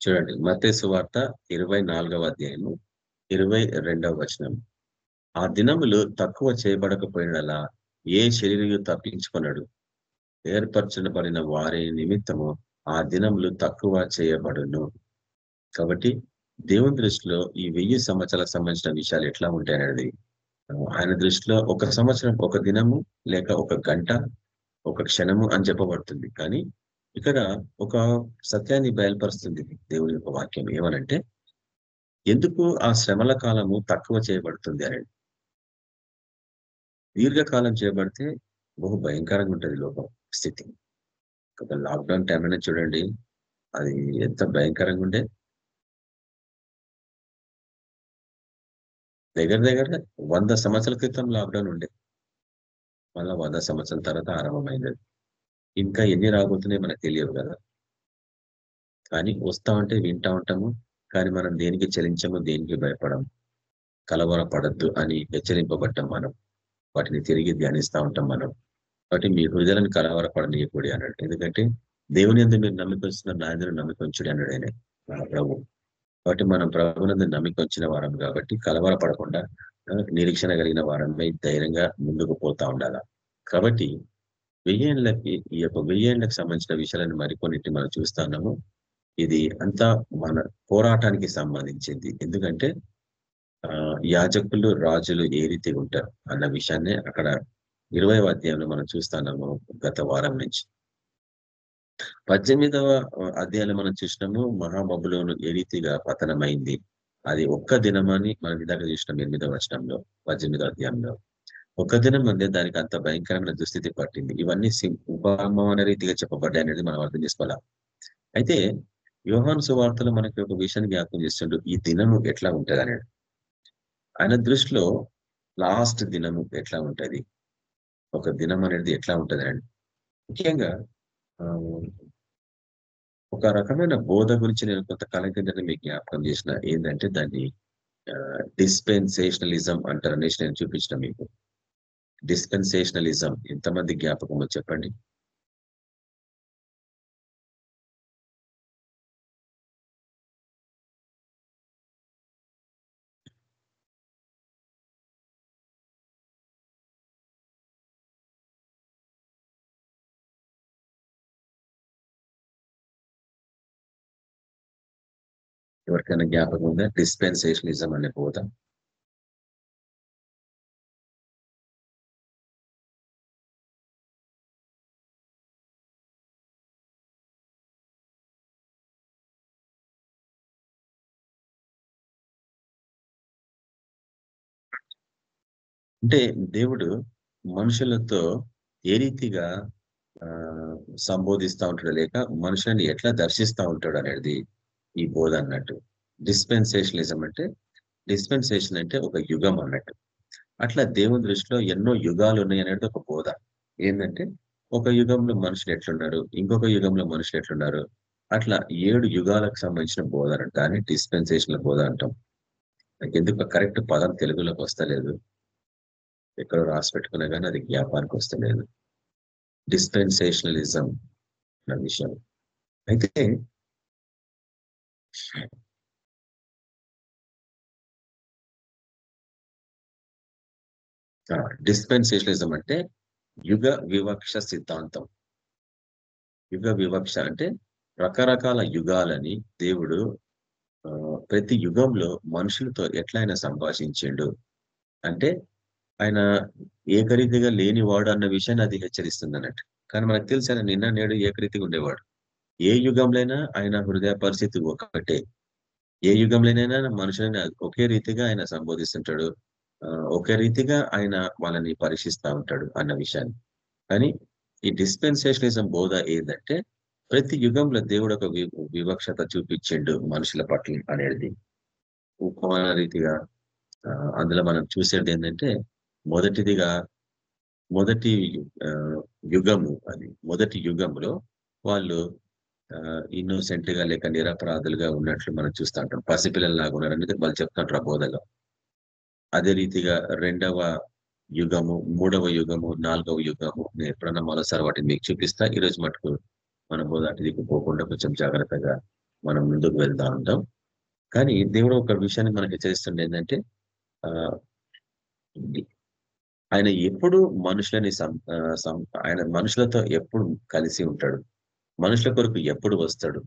చూడండి మతేసు వార్త ఇరవై నాలుగవ అధ్యాయము ఇరవై రెండవ వచనం. ఆ దినములు తక్కువ చేయబడకపోయినలా ఏ శరీరము తప్పించుకున్నాడు ఏర్పరచబడిన వారి నిమిత్తము ఆ దినములు తక్కువ చేయబడును. కాబట్టి దేవుని దృష్టిలో ఈ వెయ్యి సంవత్సరాలకు సంబంధించిన విషయాలు ఎట్లా ఉంటాయనేది ఆయన దృష్టిలో ఒక సంవత్సరం ఒక దినము లేక ఒక గంట ఒక క్షణము అని చెప్పబడుతుంది. కానీ ఇక్కడ ఒక సత్యాన్ని బయలుపరుస్తుంది దేవుడి యొక్క వాక్యం. ఏమనంటే ఎందుకు ఆ శ్రమల కాలము తక్కువ చేయబడుతుంది అని. దీర్ఘకాలం చేయబడితే బహు భయంకరంగా ఉంటుంది లోపం స్థితి. ఒక లాక్డౌన్ టైం అయినా చూడండి అది ఎంత భయంకరంగా ఉండే. దగ్గర దగ్గర వంద సంవత్సరాల క్రితం లాక్డౌన్ ఉండే. మళ్ళా వంద సంవత్సరాల తర్వాత ఆరంభమైంది ఇంకా ఎన్ని రాబోతున్నాయి మనకు తెలియదు కదా. కానీ వస్తా ఉంటే వింటా ఉంటాము కానీ మనం దేనికి చలించము దేనికి భయపడము కలవర పడద్దు అని హెచ్చరింపబడ్డాం మనం. వాటిని తిరిగి ధ్యానిస్తూ ఉంటాం మనం. కాబట్టి మీ హృదయాలను కలవరపడనీయకూడి అన్నాడు. ఎందుకంటే దేవుని ఎందు మీరు నమ్మికొస్తున్న నా ఎందుకు నమ్మికొంచుడి అన్నాడు ఆయన మన ప్రభు. కాబట్టి మనం ప్రభునందు నమ్మికొంచిన వారం కాబట్టి కలవర పడకుండా నిరీక్షణ కలిగిన వారమై ధైర్యంగా ముందుకు పోతా ఉండాల. కాబట్టి వెయ్యేళ్ళకి ఈ యొక్క వెయ్యేళ్ళకి సంబంధించిన విషయాలను మరికొన్నిటి మనం చూస్తున్నాము. ఇది అంతా మన పోరాటానికి సంబంధించింది. ఎందుకంటే ఆ యాజకులు రాజులు ఏ రీతిగా ఉంటారు అన్న విషయాన్ని అక్కడ ఇరవై అధ్యాయంలో మనం చూస్తున్నాము గత వారం నుంచి. పద్దెనిమిదవ అధ్యాయంలో మనం చూసినాము మహాబబులోను ఏ రీతిగా పతనమైంది. అది ఒక్క దినమని మనం ఇందాక చూసినాం ఎనిమిదవ వచనంలో పద్దెనిమిదవ అధ్యాయంలో. ఒక్క దినం ముందే దానికి అంత భయంకరమైన దుస్థితి పట్టింది. ఇవన్నీ ఉపమాన రీతిగా చెప్పబడ్డాయి అనేది మనం అర్థం చేసుకోవాలా? అయితే యోహాను సువార్తలో మనకి ఒక విషయాన్ని జ్ఞాపకం చేస్తుండ్రు ఈ దినము ఎట్లా ఉంటది అనేది ఆయన దృష్టిలో లాస్ట్ దినము ఎట్లా ఉంటది? ఒక దినం అనేది ఎట్లా ఉంటుంది అండి ముఖ్యంగా ఒక రకమైన బోధ గురించి నేను కొంతకాలం కింద మీకు జ్ఞాపకం చేసిన ఏంటంటే దాన్ని డిస్పెన్సేషనలిజం అంటారు అనేసి నేను చూపించిన మీకు. డిస్పెన్సేషనలిజం ఎంతమంది జ్ఞాపకమో చెప్పండి. ఎవరికైనా జ్ఞాపకం ఉందా? డిస్పెన్సేషనిజం అనే పోదాం అంటే దేవుడు మనుషులతో ఏ రీతిగా సంబోధిస్తూ ఉంటాడు లేక మనుషులని ఎట్లా దర్శిస్తూ ఉంటాడు అనేది ఈ బోధ అన్నట్టు. డిస్పెన్సేషనిజం అంటే డిస్పెన్సేషన్ అంటే ఒక యుగం అన్నట్టు. అట్లా దేవుని దృష్టిలో ఎన్నో యుగాలు ఉన్నాయి అనేది ఒక బోధ. ఏంటంటే ఒక యుగంలో మనుషులు ఎట్లున్నారు ఇంకొక యుగంలో మనుషులు ఎట్లున్నారు అట్లా ఏడు యుగాలకు సంబంధించిన బోధ అంట దాన్ని డిస్పెన్సేషన్ బోధ అంటాం. నాకు ఎందుకు కరెక్ట్ పదం తెలుగులోకి వస్తలేదు. ఎక్కడో రాసి పెట్టుకున్నా కానీ అది జ్ఞాపానికి వస్తలేదు. డిస్పెన్సేషనలిజం అన్న విషయం. అయితే డిస్పెన్సేషనలిజం అంటే యుగ వివక్ష సిద్ధాంతం. యుగ వివక్ష అంటే రకరకాల యుగాలని దేవుడు ప్రతి యుగంలో మనుషులతో ఎట్లయినా సంభాషించిండు. అంటే ఆయన ఏకరీతిగా లేనివాడు అన్న విషయాన్ని అది హెచ్చరిస్తుంది అన్నట్టు కానీ మనకు తెలుసు ఆయన నిన్న నేడు ఏకరీతిగా ఉండేవాడు. ఏ యుగంలోనైనా ఆయన హృదయ పరిస్థితి ఒకటే. ఏ యుగంలోనైనా మనుషులని ఒకే రీతిగా ఆయన సంబోధిస్తుంటాడు. ఒకే రీతిగా ఆయన వాళ్ళని పరీక్షిస్తూ ఉంటాడు అన్న విషయాన్ని. కానీ ఈ డిస్పెన్సేషనిజం బోధ ఏంటంటే ప్రతి యుగంలో దేవుడు ఒక వివక్షత చూపించిండు మనుషుల పట్ల అనేది. ఉపమాన రీతిగా అందులో మనం చూసేది ఏంటంటే మొదటిదిగా మొదటి యుగము అది మొదటి యుగంలో వాళ్ళు ఇన్నోసెంట్గా లేక నిరపరాధులుగా ఉన్నట్లు మనం చూస్తూ ఉంటాం. పసిపిల్లల్లాగా ఉన్నారనేది వాళ్ళు చెప్తుంటారు బోధలో. అదే రీతిగా రెండవ యుగము మూడవ యుగము నాలుగవ యుగము నేను ఎప్పుడన్నా మరోసారి వాటిని మీకు చూపిస్తా. ఈ రోజు మటుకు మన బోధ అటుదికి పోకుండా కొంచెం జాగ్రత్తగా మనం ముందుకు వెళ్తా ఉంటాం. కానీ దేవుడు ఒక విషయాన్ని మనకి హెచ్చరిస్తుండే ఏంటంటే ఆ ఆయన ఎప్పుడు మనుషులని సం- ఆయన మనుషులతో ఎప్పుడు కలిసి ఉంటాడు? మనుషుల కొరకు ఎప్పుడు వస్తాడు?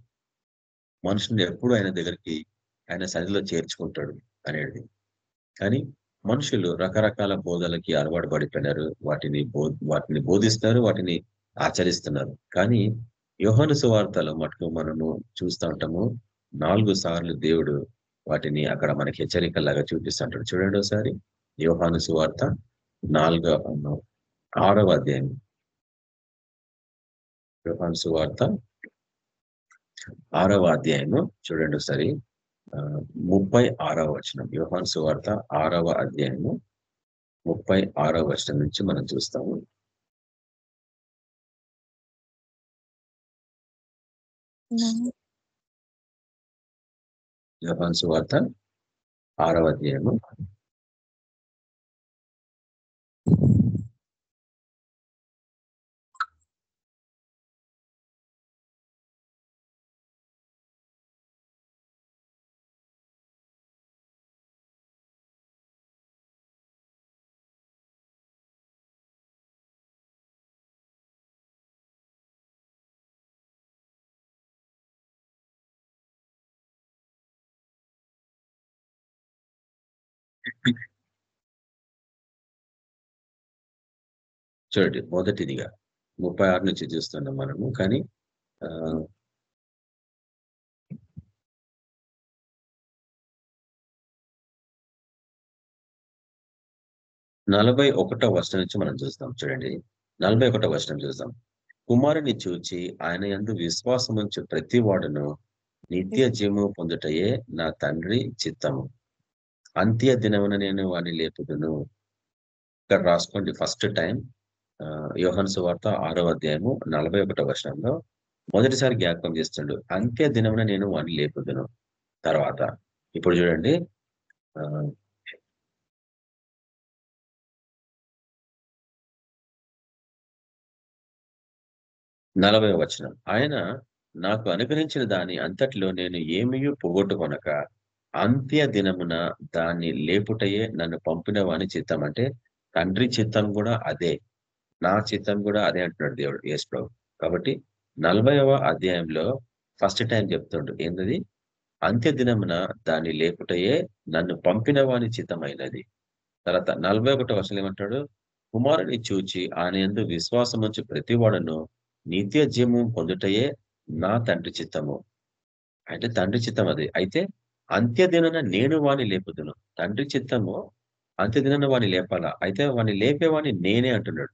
మనుషుని ఎప్పుడు ఆయన దగ్గరికి ఆయన సన్నిధిలో చేర్చుకుంటాడు అనేది. కానీ మనుషులు రకరకాల బోధలకి అలవాటు పడిపోయినారు. వాటిని బో వాటిని బోధిస్తున్నారు వాటిని ఆచరిస్తున్నారు. కానీ యోహాను సువార్తలో మటుకు మనము చూస్తూ ఉంటాము నాలుగు సార్లు దేవుడు వాటిని అక్కడ మనకి హెచ్చరికలాగా చూపిస్తుంటాడు చూడండి ఒకసారి యోహాను సువార్త నాలుగో ఆరవ అధ్యాయం. యోహాను సువార్త ఆరవ అధ్యాయము. చూడండి ఒకసారి. ముప్పై ఆరవ వచనం. యోహాన్ సువార్త ఆరవ అధ్యాయము. ముప్పై ఆరవ వచనం నుంచి మనం చూస్తాము. యోహాన్ సువార్త ఆరవ అధ్యాయము. చూడండి మొదటిదిగా ముప్పై ఆరు నుంచి చూస్తున్నాం మనము కానీ నలభై ఒకటో వర్షం నుంచి మనం చూస్తాం చూడండి. నలభై ఒకటో వర్షం చూస్తాం. కుమారుని చూచి ఆయన యందు విశ్వాసం ఉంచు ప్రతి వాడును నిత్య జీవము పొందుటయే నా తండ్రి చిత్తము. అంత్య దినమున నేను వాడిని లేపుదును. ఇక్కడ రాసుకోండి ఫస్ట్ టైం. యోహన్ సువార్త ఆరో అధ్యాయము నలభై ఒకటో వర్షంలో మొదటిసారి జ్ఞాపకం చేస్తుండు. అంత్య దినమున నేను వాడిని లేపుదును. తర్వాత ఇప్పుడు చూడండి. నలభై వచనం. ఆయన నాకు అనుగ్రహించిన దాని అంతటిలో నేను ఏమీ పోగొట్టుకొనక అంత్య దినమున దాన్ని లేపుటయే నన్ను పంపిన వాని చిత్తం. అంటే తండ్రి చిత్తం కూడా అదే. నా చిత్తం కూడా అదే అంటున్నాడు దేవుడు యేసు ప్రభు. కాబట్టి నలభైవ అధ్యాయంలో ఫస్ట్ టైం చెప్తుండు. ఏంటది అంత్య దినమున దాన్ని లేపుటయే నన్ను పంపిన వాని చిత్తమైనది. తర్వాత నలభై ఒకటో వర్షాలు ఏమంటాడు? కుమారుని చూచి ఆయన ఎందు విశ్వాసం ప్రతి ప్రతివాడును నిత్య జీవము పొందుటయే నా తండ్రి చిత్తము. అంటే తండ్రి చిత్తం అది అయితే అంత్యదిన నేను వాణి లేపుదును. తండ్రి చిత్తము అంత్యదిన వాణ్ణి లేపాలా? అయితే వాని లేపేవాణ్ణి నేనే అంటున్నాడు.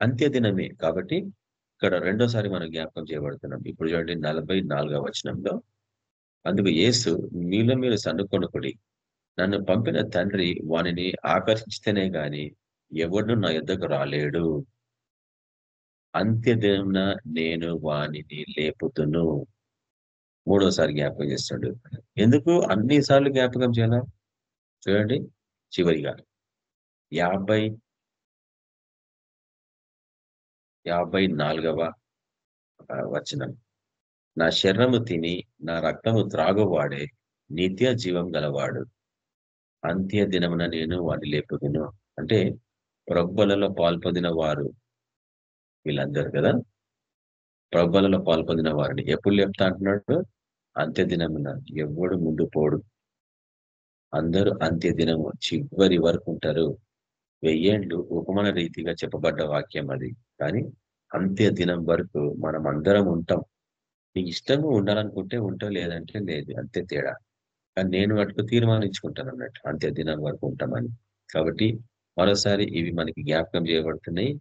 అంత్యదినమే. కాబట్టి ఇక్కడ రెండోసారి మనం జ్ఞాపకం చేయబడుతున్నాం. ఇప్పుడు చూడండి నలభై నాలుగవ వచనంలో అందుకు యేసు మీలో మీరు సన్నుకొనుకుడి. నన్ను పంపిన తండ్రి వానిని ఆకర్షిస్తేనే గాని ఎవడు నా యుద్ధకు రాలేడు. అంత్యదిన నేను వానిని లేపుతును మూడోసారి జ్ఞాపకం చేస్తాడు. ఎందుకు? అన్నిసార్లు జ్ఞాపకం చేయాలా? చూడండి చివరిగా. యాభై యాభై నాలుగవ వచనం. నా శరీరము తిని నా రక్తము త్రాగువాడే నిత్య జీవం గలవాడు. అంత్య దినమున నేను వాడిని లేపుదును. అంటే ప్రొబ్బలలో పాల్పొందిన వారు వీళ్ళందరూ కదా? ప్రొబ్బలలో పాల్పొందిన వారిని. ఎప్పుడు లేపుతా అంటున్నాడు? అంత్య దినమున ఎవడు ముందు పోడు? అందరూ అంత్య దినము చివరి వరకు ఉంటారు. వెయ్యేండ్లు ఉపమాన రీతిగా చెప్పబడ్డ వాక్యం అది. కానీ అంత్య దినం వరకు మనం అందరం ఉంటాం. నీకు ఇష్టంగా ఉండాలనుకుంటే ఉంటావు లేదంటే లేదు. అంతే తేడా. కానీ నేను అటుకు తీర్మానించుకుంటాను అన్నట్టు. అంత్య దినం వరకు ఉంటామని. కాబట్టి మరోసారి ఇవి మనకి జ్ఞాపకం చేయబడుతున్నాయి.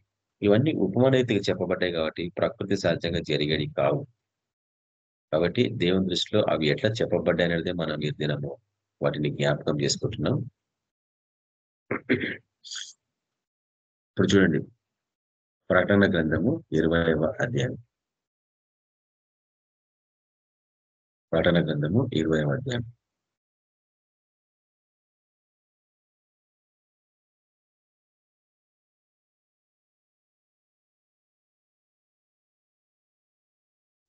ఇవన్నీ ఉపమానరీతిగా చెప్పబడ్డాయి కాబట్టి ప్రకృతి సహజంగా జరిగేవి కావు. కాబట్టి దేవుని దృష్టిలో అవి ఎట్లా చెప్పబడ్డాయి అనేది మనం ఈ దినము వాటిని జ్ఞాపకం చేసుకుంటున్నాం. ఇప్పుడు చూడండి. ప్రకటన గ్రంథము ఇరవైవ అధ్యాయం. ప్రకటన గ్రంథము ఇరవైవ అధ్యాయం.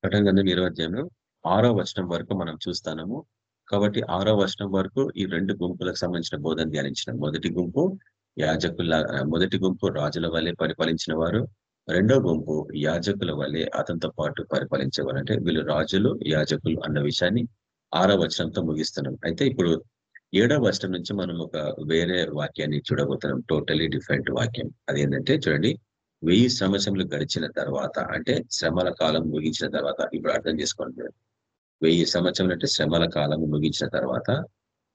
ప్రకటన గ్రంథం ఇరవై అధ్యాయంలో ఆరో వచనం వరకు మనం చూస్తాము కాబట్టి ఆరో వచనం వరకు ఈ రెండు గుంపులకు సంబంధించిన బోధన ధ్యానించిన మొదటి గుంపు యాజకుల మొదటి గుంపు రాజుల వల్లే పరిపాలించిన వారు రెండో గుంపు యాజకుల వల్లే అతనితో పాటు పరిపాలించేవారు అంటే వీళ్ళు రాజులు యాజకులు అన్న విషయాన్ని ఆరో వచనంతో ముగిస్తున్నాం. అయితే ఇప్పుడు ఏడో వచనం నుంచి మనం ఒక వేరే వాక్యాన్ని చూడబోతున్నాం. టోటలీ డిఫరెంట్ వాక్యం. అదేంటంటే చూడండి వెయ్యి సంవత్సరములు గడిచిన తర్వాత అంటే శ్రమల కాలం ముగించిన తర్వాత ఇప్పుడు అర్థం చేసుకోండి వెయ్యి సంవత్సరం అంటే శ్రమల కాలం ముగించిన తర్వాత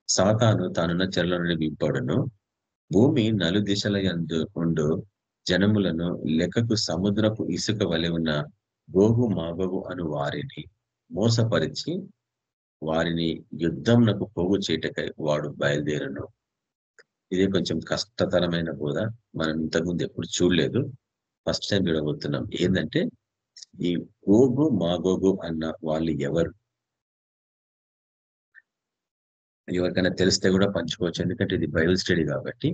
సాతాను తానున్న చెరల నుండి వింపడును భూమి నలు దిశల యందు ఉండు జనములను లెక్కకు సముద్రపు ఇసుక వలె ఉన్న గోగు మాగోగు అను వారిని మోసపరిచి వారిని యుద్ధంనకు పోగు చేయటకై వాడు బయలుదేరను. ఇది కొంచెం కష్టతరమైన బోధ. మనం ఇంతకుముందు ఎప్పుడు చూడలేదు. ఫస్ట్ టైం చూడబోతున్నాం ఏంటంటే ఈ గోగు మాగోగు అన్న వాళ్ళు ఎవరు? ఎవరికైనా తెలిస్తే కూడా పంచుకోవచ్చు. ఎందుకంటే ఇది బైబిల్ స్టడీ కాబట్టి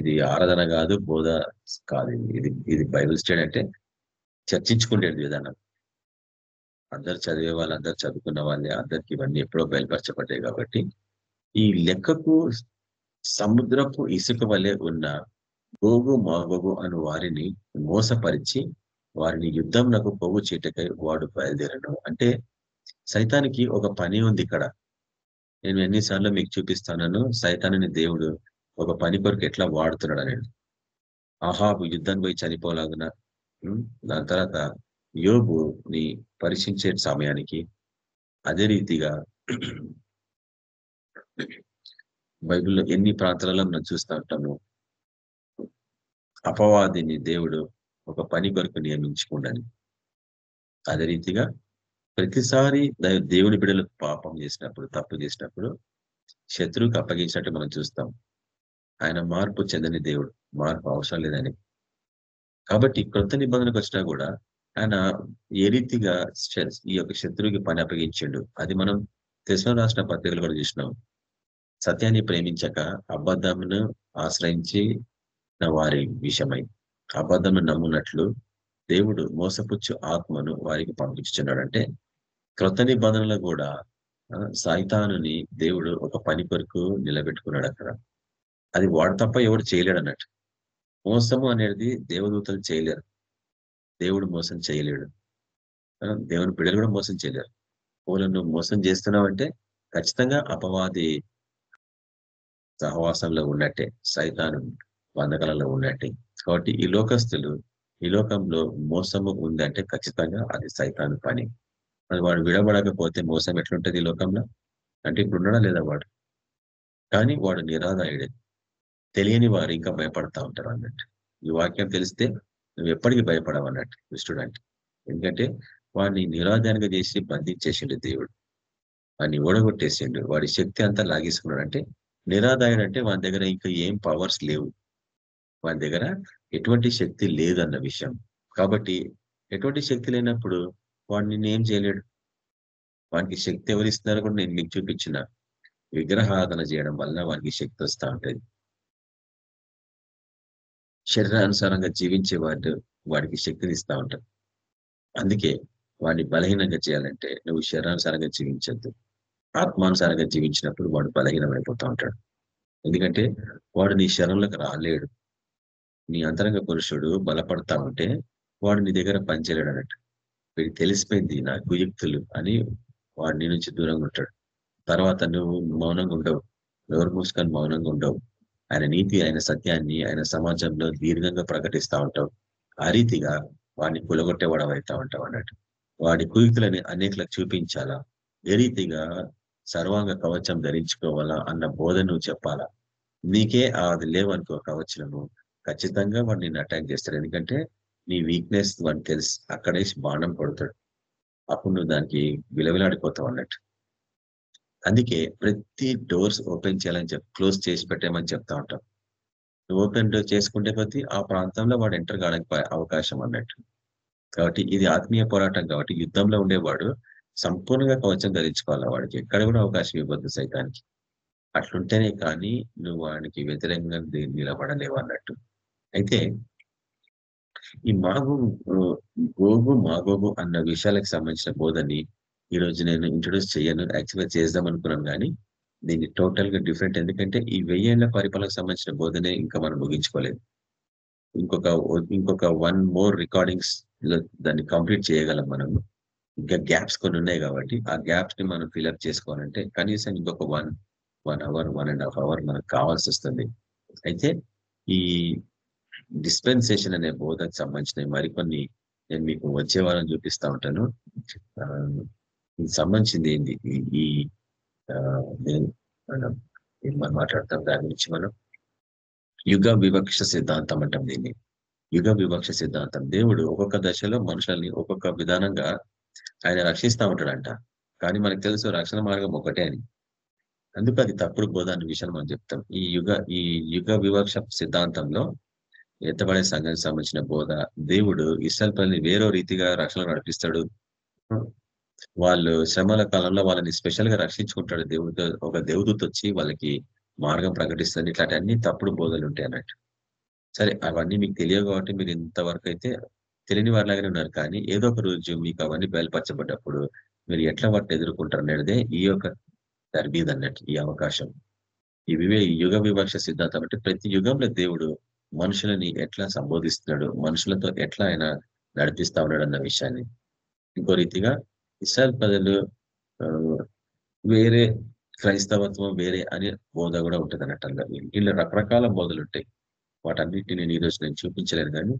ఇది ఆరాధన కాదు బోధ కాదు ఇది. ఇది బైబిల్ స్టడీ అంటే చర్చించుకునేది విధానం. అందరు చదివే వాళ్ళు అందరు చదువుకున్న వాళ్ళే అందరికి ఇవన్నీ ఎప్పుడో బయలుపరచబడ్డాయి కాబట్టి ఈ లెక్కకు సముద్రపు ఇసుక వలె ఉన్న గోగు మాగోగు అను వారిని మోసపరిచి వారిని యుద్ధం నాకు పోగు చీటకై వాడు బయలుదేరను అంటే సైతానికి ఒక పని ఉంది ఇక్కడ. నేను ఎన్నిసార్లు మీకు చూపిస్తానను సైతాన్ని దేవుడు ఒక పని కొరకు ఎట్లా వాడుతున్నాడు అనేది. ఆహాబు యుద్ధం పోయి చనిపోలాగున దాని తర్వాత యోబుని పరీక్షించే సమయానికి అదే రీతిగా బైబిల్లో ఎన్ని ప్రాంతాలలో మనం చూస్తూ ఉంటాము? అపవాదిని దేవుడు ఒక పని కొరకు నియమించుకోండి అదే రీతిగా ప్రతిసారి దేవుని బిడలు పాపం చేసినప్పుడు తప్పు చేసినప్పుడు శత్రువుకి అప్పగించినట్టు మనం చూస్తాం. ఆయన మార్పు చెందని దేవుడు మార్పు అవసరం లేదని. కాబట్టి కొత్త నిబంధనకు వచ్చినా కూడా ఆయన ఏ రీతిగా ఈ యొక్క శత్రువుకి పని అప్పగించిండు అది మనం తెసలో రాసిన పత్రికలు కూడా చూసినాం. సత్యాన్ని ప్రేమించక అబద్ధమును ఆశ్రయించి వారి విషయమై. అబద్ధము నమ్మునట్లు దేవుడు మోసపుచ్చు ఆత్మను వారికి పంపించున్నాడు అంటే క్రొత్త నిబంధనలు కూడా సాయితానుని దేవుడు ఒక పని కొరకు నిలబెట్టుకున్నాడు అక్కడ. అది వాడు తప్ప ఎవడు చేయలేడు అన్నట్టు. మోసము అనేది దేవదూతలు చేయలేరు. దేవుడు మోసం చేయలేడు. దేవుని బిడ్డలు కూడా మోసం చేయలేరు. పూలను మోసం చేస్తున్నావంటే ఖచ్చితంగా అపవాది సహవాసంలో ఉన్నట్టే సైతాను బంధకాలలో ఉన్నట్టే. కాబట్టి ఈ లోకస్తులు ఈ లోకంలో మోసము ఉందంటే ఖచ్చితంగా అది సైతాను పని. అది వాడు విడబడకపోతే మోసం ఎట్లుంటది ఈ లోకంలో? అంటే ఇప్పుడు ఉన్నాడా లేదా వాడు? కానీ వాడు నిరాదాయుడే తెలియని వారు ఇంకా భయపడతా ఉంటారు అన్నట్టు. ఈ వాక్యం తెలిస్తే నువ్వు ఎప్పటికీ భయపడవు అన్నట్టు దుష్టుడు అంటే ఎందుకంటే వాడిని నిరాధానంగా చేసి బంధించేసిండు దేవుడు. వాడిని ఓడగొట్టేసిండు. వాడి శక్తి అంతా లాగేసుకున్నాడు అంటే నిరాదాయుడు అంటే వాని దగ్గర ఇంకా ఏం పవర్స్ లేవు. వారి దగ్గర ఎటువంటి శక్తి లేదన్న విషయం. కాబట్టి ఎటువంటి శక్తి లేనప్పుడు వాడిని ఏం చేయలేడు? వానికి శక్తి ఎవరిస్తున్నారో కూడా నేను మీకు చూపించిన. విగ్రహారాధన చేయడం వల్ల వానికి శక్తి వస్తూ ఉంటుంది. శరీరానుసారంగా జీవించే వాడు వాడికి శక్తిని ఇస్తూ ఉంటాడు. అందుకే వాడిని బలహీనంగా చేయాలంటే నువ్వు శరీరానుసారంగా జీవించద్దు. ఆత్మానుసారంగా జీవించినప్పుడు వాడు బలహీనమైపోతూ ఉంటాడు. ఎందుకంటే వాడు నీ శరీరంలోకి రాలేడు. నీ అంతరంగ పురుషుడు బలపడతా ఉంటే వాడు నీ దగ్గర పనిచేయలేడు అన్నట్టు వీడికి తెలిసిపోయింది నా కుయుక్తులు అని వాడు నీ నుంచి దూరంగా ఉంటాడు. తర్వాత నువ్వు మౌనంగా ఉండవు. నోరు మూసుకొని మౌనంగా ఉండవు. ఆయన నీతి ఆయన సత్యాన్ని ఆయన సమాజంలో దీర్ఘంగా ప్రకటిస్తూ ఉంటావు. ఆ రీతిగా వాడిని కులగొట్టేవాడు అవుతా ఉంటావు అన్నట్టు. వాడి కుయుక్తులని అనేకలకు చూపించాలా? ఏ రీతిగా సర్వాంగ కవచం ధరించుకోవాలా అన్న బోధ నువ్వు చెప్పాలా? నీకే అది లేవనుకో కవచము ఖచ్చితంగా వాడు నిన్ను అటాక్ చేస్తాడు. ఎందుకంటే నీ వీక్నెస్ వాడిని తెలిసి. అక్కడే బాణం కొడతాడు. అప్పుడు నువ్వు దానికి విలవిలాడిపోతావు అన్నట్టు. అందుకే ప్రతి డోర్స్ ఓపెన్ చేయాలని చెప్పి క్లోజ్ చేసి పెట్టామని చెప్తా ఉంటాం. నువ్వు ఓపెన్ డోర్ చేసుకుంటే ప్రతి ఆ ప్రాంతంలో వాడు ఎంటర్ కావడానికి అవకాశం అన్నట్టు. కాబట్టి ఇది ఆత్మీయ పోరాటం కాబట్టి యుద్ధంలో ఉండేవాడు సంపూర్ణంగా కవచం ధరించుకోవాలి వాడికి? ఎక్కడ కూడా అవకాశం ఇవ్వద్దు సైతానికి. అట్లుంటేనే కానీ నువ్వు వాడికి వ్యతిరేకంగా నిలబడలేవు అన్నట్టు. అయితే ఈ మాగు గోగు మాగోగు అన్న విషయాలకు సంబంధించిన బోధని ఈ రోజు నేను ఇంట్రొడ్యూస్ చేయను. యాక్చువల్గా చేద్దాం అనుకున్నాను కానీ దీన్ని టోటల్గా డిఫరెంట్ ఎందుకంటే ఈ వెయ్యేళ్ళ పరిపాలనకు సంబంధించిన బోధనే ఇంకా మనం ముగించుకోలేదు. ఇంకొక ఇంకొక వన్ మోర్ రికార్డింగ్స్లో దాన్ని కంప్లీట్ చేయగలం మనం. ఇంకా గ్యాప్స్ కొన్ని ఉన్నాయి కాబట్టి ఆ గ్యాప్స్ని మనం ఫిల్అప్ చేసుకోవాలంటే కనీసం ఇంకొక one one hour one and half hour మనకు కావాల్సి వస్తుంది. అయితే ఈ డిస్పెన్సేషన్ అనే బోధకు సంబంధించిన మరికొన్ని నేను మీకు వచ్చే వారం చూపిస్తా ఉంటాను. ఆ, ఇది సంబంధించింది ఏంది? ఈ- మనం మనం మాట్లాడతాం దాని గురించి మనం. యుగ వివక్ష సిద్ధాంతం అంటాం దీన్ని. యుగ వివక్ష సిద్ధాంతం. దేవుడు ఒక్కొక్క దశలో మనుషుల్ని ఒక్కొక్క విధానంగా ఆయన రక్షిస్తూ ఉంటాడంట. కానీ మనకు తెలుసు రక్షణ మార్గం ఒకటే అని. అందుకు అది తప్పుడు బోధ అనే విషయం మనం చెప్తాం. ఈ యుగ ఈ యుగ వివక్ష సిద్ధాంతంలో ఎత్తబడే సంఘానికి సంబంధించిన బోధ? దేవుడు ఇస్రాయల్ వేరో రీతిగా రక్షణ నడిపిస్తాడు. వాళ్ళు శ్రమల కాలంలో వాళ్ళని స్పెషల్గా రక్షించుకుంటాడు. దేవుడితో ఒక దేవుడితో వచ్చి వాళ్ళకి మార్గం ప్రకటిస్తుంది ఇట్లాంటి అన్ని తప్పుడు బోధలు ఉంటాయి అన్నట్టు. సరే అవన్నీ మీకు తెలియదు కాబట్టి మీరు ఇంతవరకు అయితే తెలియని వారిలాగానే ఉన్నారు. కానీ ఏదో ఒక రోజు మీకు అవన్నీ బయలుపరచబడ్డప్పుడు మీరు ఎట్లా వాటిని ఎదుర్కొంటారు అనేదే ఈ యొక్క తర్బీద్ అన్నట్టు ఈ అవకాశం. ఈ వివే ఈ యుగ వివక్ష సిద్ధాంతం అంటే ప్రతి యుగంలో దేవుడు మనుషులని ఎట్లా సంబోధిస్తున్నాడు? మనుషులతో ఎట్లా ఆయన నడిపిస్తా ఉన్నాడు అన్న విషయాన్ని. ఇంకో రీతిగా ఇస్రాయల్ ప్రజలు వేరే క్రైస్తవత్వం వేరే అనే బోధ కూడా ఉంటుంది అన్నట్టు వీళ్ళు రకరకాల బోధలు ఉంటాయి. వాటన్నిటిని నేను ఈరోజు నేను చూపించలేను కానీ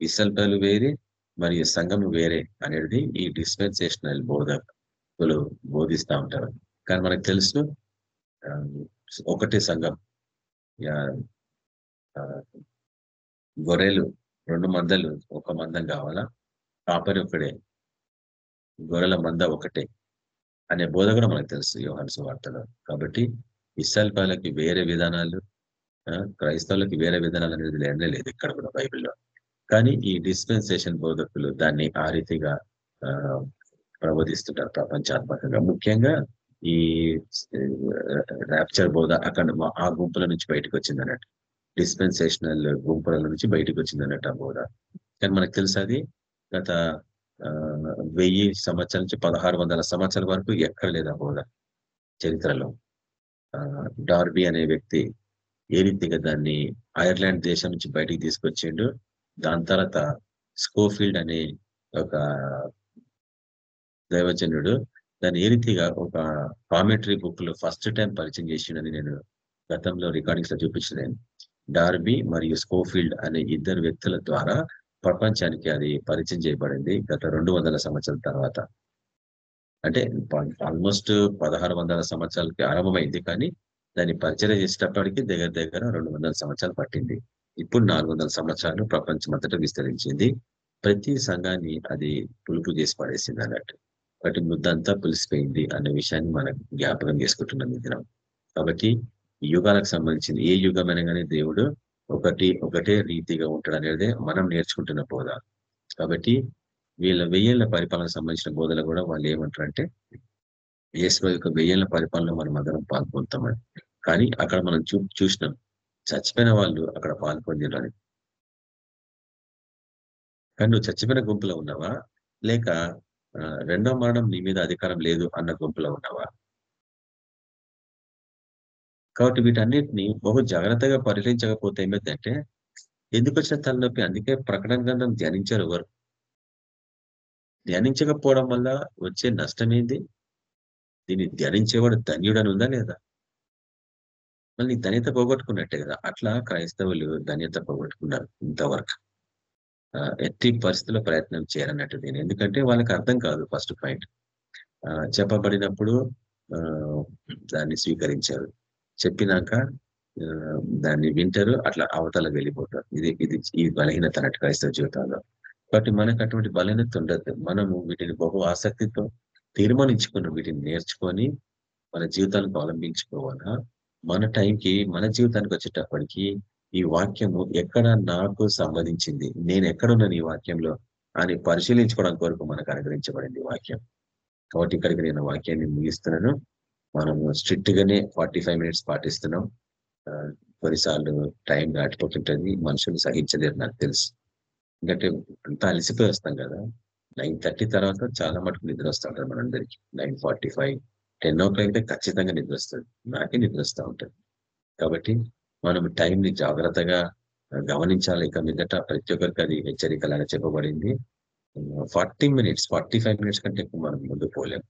ఇస్రాయల్ ప్రజలు వేరే మరియు సంఘం వేరే అనేది ఈ డిస్పెన్సేషనల్ బోధలు బోధిస్తా ఉంటారు. కానీ మనకు తెలుసు ఆ, ఒకటే సంఘం. యా, గొర్రెలు రెండు మందలు ఒక మందం కావాలా? కాపరి ఒకడే గొర్రెల మంద ఒకటే అనే బోధ కూడా మనకు తెలుసు యోహాన్స్ వార్తలో. కాబట్టి ఇస్రాయల్ వేరే విధానాలు ఆ, క్రైస్తవులకి వేరే విధానాలు అనేది లేనే లేదు ఇక్కడ కూడా బైబిల్లో. కానీ ఈ డిస్పెన్సేషన్ బోధకులు దాన్ని ఆ రీతిగా ఆ, ప్రబోధిస్తుంటారు ప్రపంచాత్మకంగా. ముఖ్యంగా ఈ ర్యాప్చర్ బోధ అక్కడ ఆ గుంపుల నుంచి బయటకు వచ్చింది అన్నట్టు డిస్పెన్సేషనల్ గుంపుల నుంచి బయటకు వచ్చింది అన్నట్టు ఆ బోధ. కానీ మనకు తెలుసు అది గత వెయ్యి సంవత్సరాల నుంచి పదహారు వందల సంవత్సరాల వరకు ఎక్కడ లేదు ఆ బోధ చరిత్రలో. ఆ, డార్బీ అనే వ్యక్తి ఏ రీతిగా దాన్ని ఐర్లాండ్ దేశం నుంచి బయటికి తీసుకొచ్చిండు దాని తర్వాత స్కోఫీల్డ్ అనే ఒక దైవజనుడు దాన్ని ఏ రీతిగా ఒక కామెంటరీ బుక్లో ఫస్ట్ టైం పరిచయం చేసిండని నేను గతంలో రికార్డింగ్స్లో చూపించలేను డార్బీ మరియు స్కోఫీల్డ్ అనే ఇద్దరు వ్యక్తుల ద్వారా ప్రపంచానికి అది పరిచయం చేయబడింది గత రెండు వందల సంవత్సరాల తర్వాత. అంటే ఆల్మోస్ట్ పదహారు వందల సంవత్సరాలకి ఆరంభమైంది కానీ దాన్ని పరిచయం చేసేటప్పటికి దగ్గర దగ్గర రెండు వందల సంవత్సరాలు పట్టింది. ఇప్పుడు నాలుగు వందల సంవత్సరాలు ప్రపంచమంతటా విస్తరించింది. ప్రతి సంఘాన్ని అది పులుపు చేసి పడేసింది అన్నట్టు. వాటి ముద్దంతా పులిసిపోయింది అనే విషయాన్ని మనం జ్ఞాపకం చేసుకుంటున్నాం ఈ కాబట్టి యుగాలకు సంబంధించింది. ఏ యుగం కానీ దేవుడు ఒకటి ఒకటే రీతిగా ఉంటాడు అనేది మనం నేర్చుకుంటున్న బోధ. కాబట్టి వీళ్ళ వెయ్యేళ్ళ పరిపాలనకు సంబంధించిన బోధలు కూడా వాళ్ళు ఏమంటారంటే ఏసు యొక్క వెయ్యేళ్ళ పరిపాలన మనం అందరం పాల్గొంటామని. కానీ అక్కడ మనం చూ చూసినాం. చచ్చిపోయిన వాళ్ళు అక్కడ పాల్పొందినని కానీ నువ్వు చచ్చిపోయిన గుంపులో ఉన్నావా? లేక రెండో మరణం నీ మీద అధికారం లేదు అన్న గుంపులో ఉన్నావా? కాబట్టి వీటన్నిటిని బహు జాగ్రత్తగా పరిశీలించకపోతే ఏమైందంటే ఎందుకు వచ్చిన తలనొప్పి? అందుకే ప్రకటన గ్రంథం ధ్యానించారు ఎవరు? ధ్యానించకపోవడం వల్ల వచ్చే నష్టం ఏంది దీన్ని ధ్యానించేవాడు ధన్యుడని ఉందా లేదా? మళ్ళీ ధన్యత పోగొట్టుకున్నట్టే కదా. అట్లా క్రైస్తవులు ధన్యత పోగొట్టుకున్నారు ఇంతవరకు. ఎట్టి పరిస్థితుల్లో ప్రయత్నం చేయాలన్నట్టు దీని ఎందుకంటే వాళ్ళకి అర్థం కాదు ఫస్ట్ పాయింట్. చెప్పబడినప్పుడు దాన్ని స్వీకరించారు. చెప్పినాక ఆ, దాన్ని వింటారు అట్లా అవతలకు వెళ్ళిపోతారు. ఇది ఇది ఈ బలహీనత అన్నట్టు క్రైస్తవ జీవితాల్లో. కాబట్టి మనకు అటువంటి బలహీనత ఉండదు. మనము వీటిని బహు ఆసక్తితో తీర్మానించుకున్నాం వీటిని నేర్చుకొని మన జీవితానికి అవలంబించుకోవాలా? మన టైంకి మన జీవితానికి వచ్చేటప్పటికి ఈ వాక్యము ఎక్కడ నాకు సంబంధించింది? నేను ఎక్కడున్నాను ఈ వాక్యంలో అని పరిశీలించుకోవడం కొరకు మనకు అనుగ్రహించబడింది వాక్యం. కాబట్టి ఇక్కడికి నేను వాక్యాన్ని ముగిస్తున్నాను. మనం స్ట్రిక్ట్ గానే ఫార్టీ ఫైవ్ మినిట్స్ పాటిస్తున్నాం. కొన్నిసార్లు టైం దాటిపోతుంటుంది మనుషులు సహించలేరు నాకు తెలుసు. ఎందుకంటే అంతా అలసిపోయి వస్తాం కదా. నైన్ థర్టీ తర్వాత చాలా మటుకు నిద్ర వస్తూ ఉంటుంది మనందరికి. Nine forty five ten o'clock అయితే ఖచ్చితంగా నిద్ర వస్తుంది. నాకే నిద్ర వస్తూ ఉంటుంది. కాబట్టి మనం టైంని జాగ్రత్తగా గమనించాలి. ఇక మీదట ప్రతి ఒక్కరికి అది హెచ్చరికలాగా చెప్పబడింది. Forty minutes forty five minutes కంటే ఎక్కువ మనం ముందు పోలేం.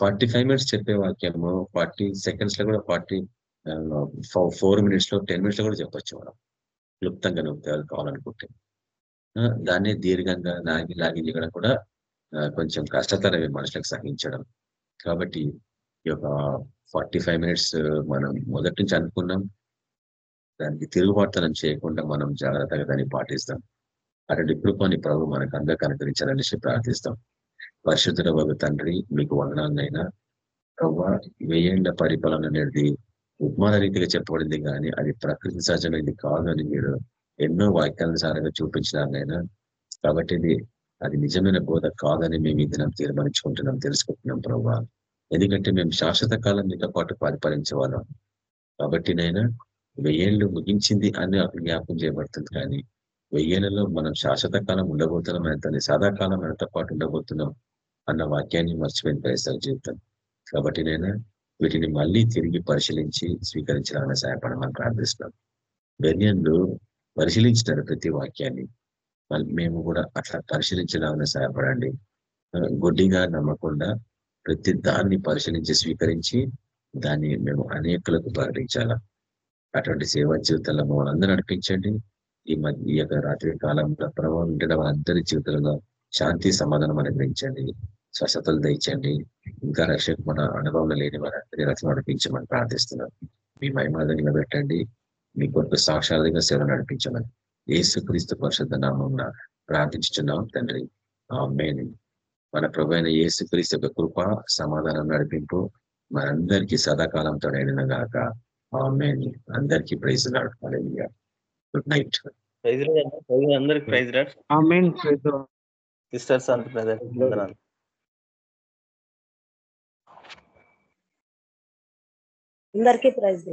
ఫార్టీ ఫైవ్ మినిట్స్ చెప్పే వాక్యము ఫార్టీ సెకండ్స్లో కూడా ఫార్టీ ఫోర్ మినిట్స్లో టెన్ మినిట్స్లో కూడా చెప్పొచ్చు మనం. క్లుప్తంగా నువ్వు కావాలనుకుంటే. దాన్ని దీర్ఘంగా లాగి లాగి చేయడం కూడా కొంచెం కష్టతరమే మనుషులకు సహించడం. కాబట్టి ఈ యొక్క ఫార్టీ ఫైవ్ మినిట్స్ మనం మొదటి నుంచి అనుకున్నాం. దానికి తిరుగుబాటుతనం చేయకుండా మనం జాగ్రత్తగా దాన్ని పాటిస్తాం. అటువంటి కృపని ప్రభు మనకు అందరికి అనుగ్రహించాలనేసి ప్రార్థిస్తాం. పరిశుద్ధుల వగు తండ్రి మీకు వందనాలనైనా ప్రభు వెయ్యేళ్ళ పరిపాలన అనేది ఉపమాన రీతిగా చెప్పబడింది కానీ అది ప్రకృతి సహజమైంది కాదు అని మీరు ఎన్నో వాక్యానుసారంగా చూపించినారనైనా కాబట్టి ఇది అది నిజమైన బోధ కాదని మేము ఇది దినం తీర్మానించుకుంటున్నాం తెలుసుకుంటున్నాం ప్రభు ఎందుకంటే మేము శాశ్వత కాలం మీతో పాటు పరిపాలించే వాళ్ళం కాబట్టి నైనా వెయ్యేళ్ళు ముగించింది అని జ్ఞాపకం చేయబడుతుంది కానీ వెయ్యేళ్ళలో మనం శాశ్వత కాలం ఉండబోతున్నాం ఎంత సాదాకాలం మనతో పాటు ఉండబోతున్నాం అన్న వాక్యాన్ని మర్చిపోయిన ప్రయత్నాలు జీవితం. కాబట్టి నేను వీటిని మళ్ళీ తిరిగి పరిశీలించి స్వీకరించాలని సహాయపడమని ప్రార్థిస్తున్నాం. బెర్నియన్లు పరిశీలించినారు ప్రతి వాక్యాన్ని. మేము కూడా అట్లా పరిశీలించడానికి సహాయపడండి. గుడ్డిగా నమ్మకుండా ప్రతి దాన్ని పరిశీలించి స్వీకరించి దాన్ని మేము అనేకులకు ప్రకటించాలా? అటువంటి సేవా జీవితంలో మమ్మల్ని అందరూ నడిపించండి. ఈ మధ్య ఈ యొక్క రాత్రి కాలంలో ప్రభావం ఉంటే అందరి జీవితంలో శాంతి సమాధానం అనుగ్రహించండి. స్వస్థతలు దయచండి. ఇంకా రక్షకు మన అనుభవంలో లేని వారందరి రక్షణ నడిపించమని ప్రార్థిస్తున్నాం. మీ మహిమాద నిలబెట్టండి. మీ కొరకు సాక్షాత్గా సేవ నడిపించమని ఏసుక్రీస్తు పరిషత్ నామం ప్రార్థించుతున్నాం తండ్రి. ఆమేన్. మన ప్రభు అయిన యేసు క్రీస్తు యొక్క కృప సమాధానం నడిపింపు మనందరికీ సదాకాలంతో నడిన గాక. ఆమేన్. అందరికీ praise Lord. Good night. Praise Lord అన్న. Praise Lord. అందరికి ప్రైజ్ రాడ్ ఆమెన్ సిస్టర్స్ అంత బ్రదర్ వందనాలు అందరికీ ప్రైజ్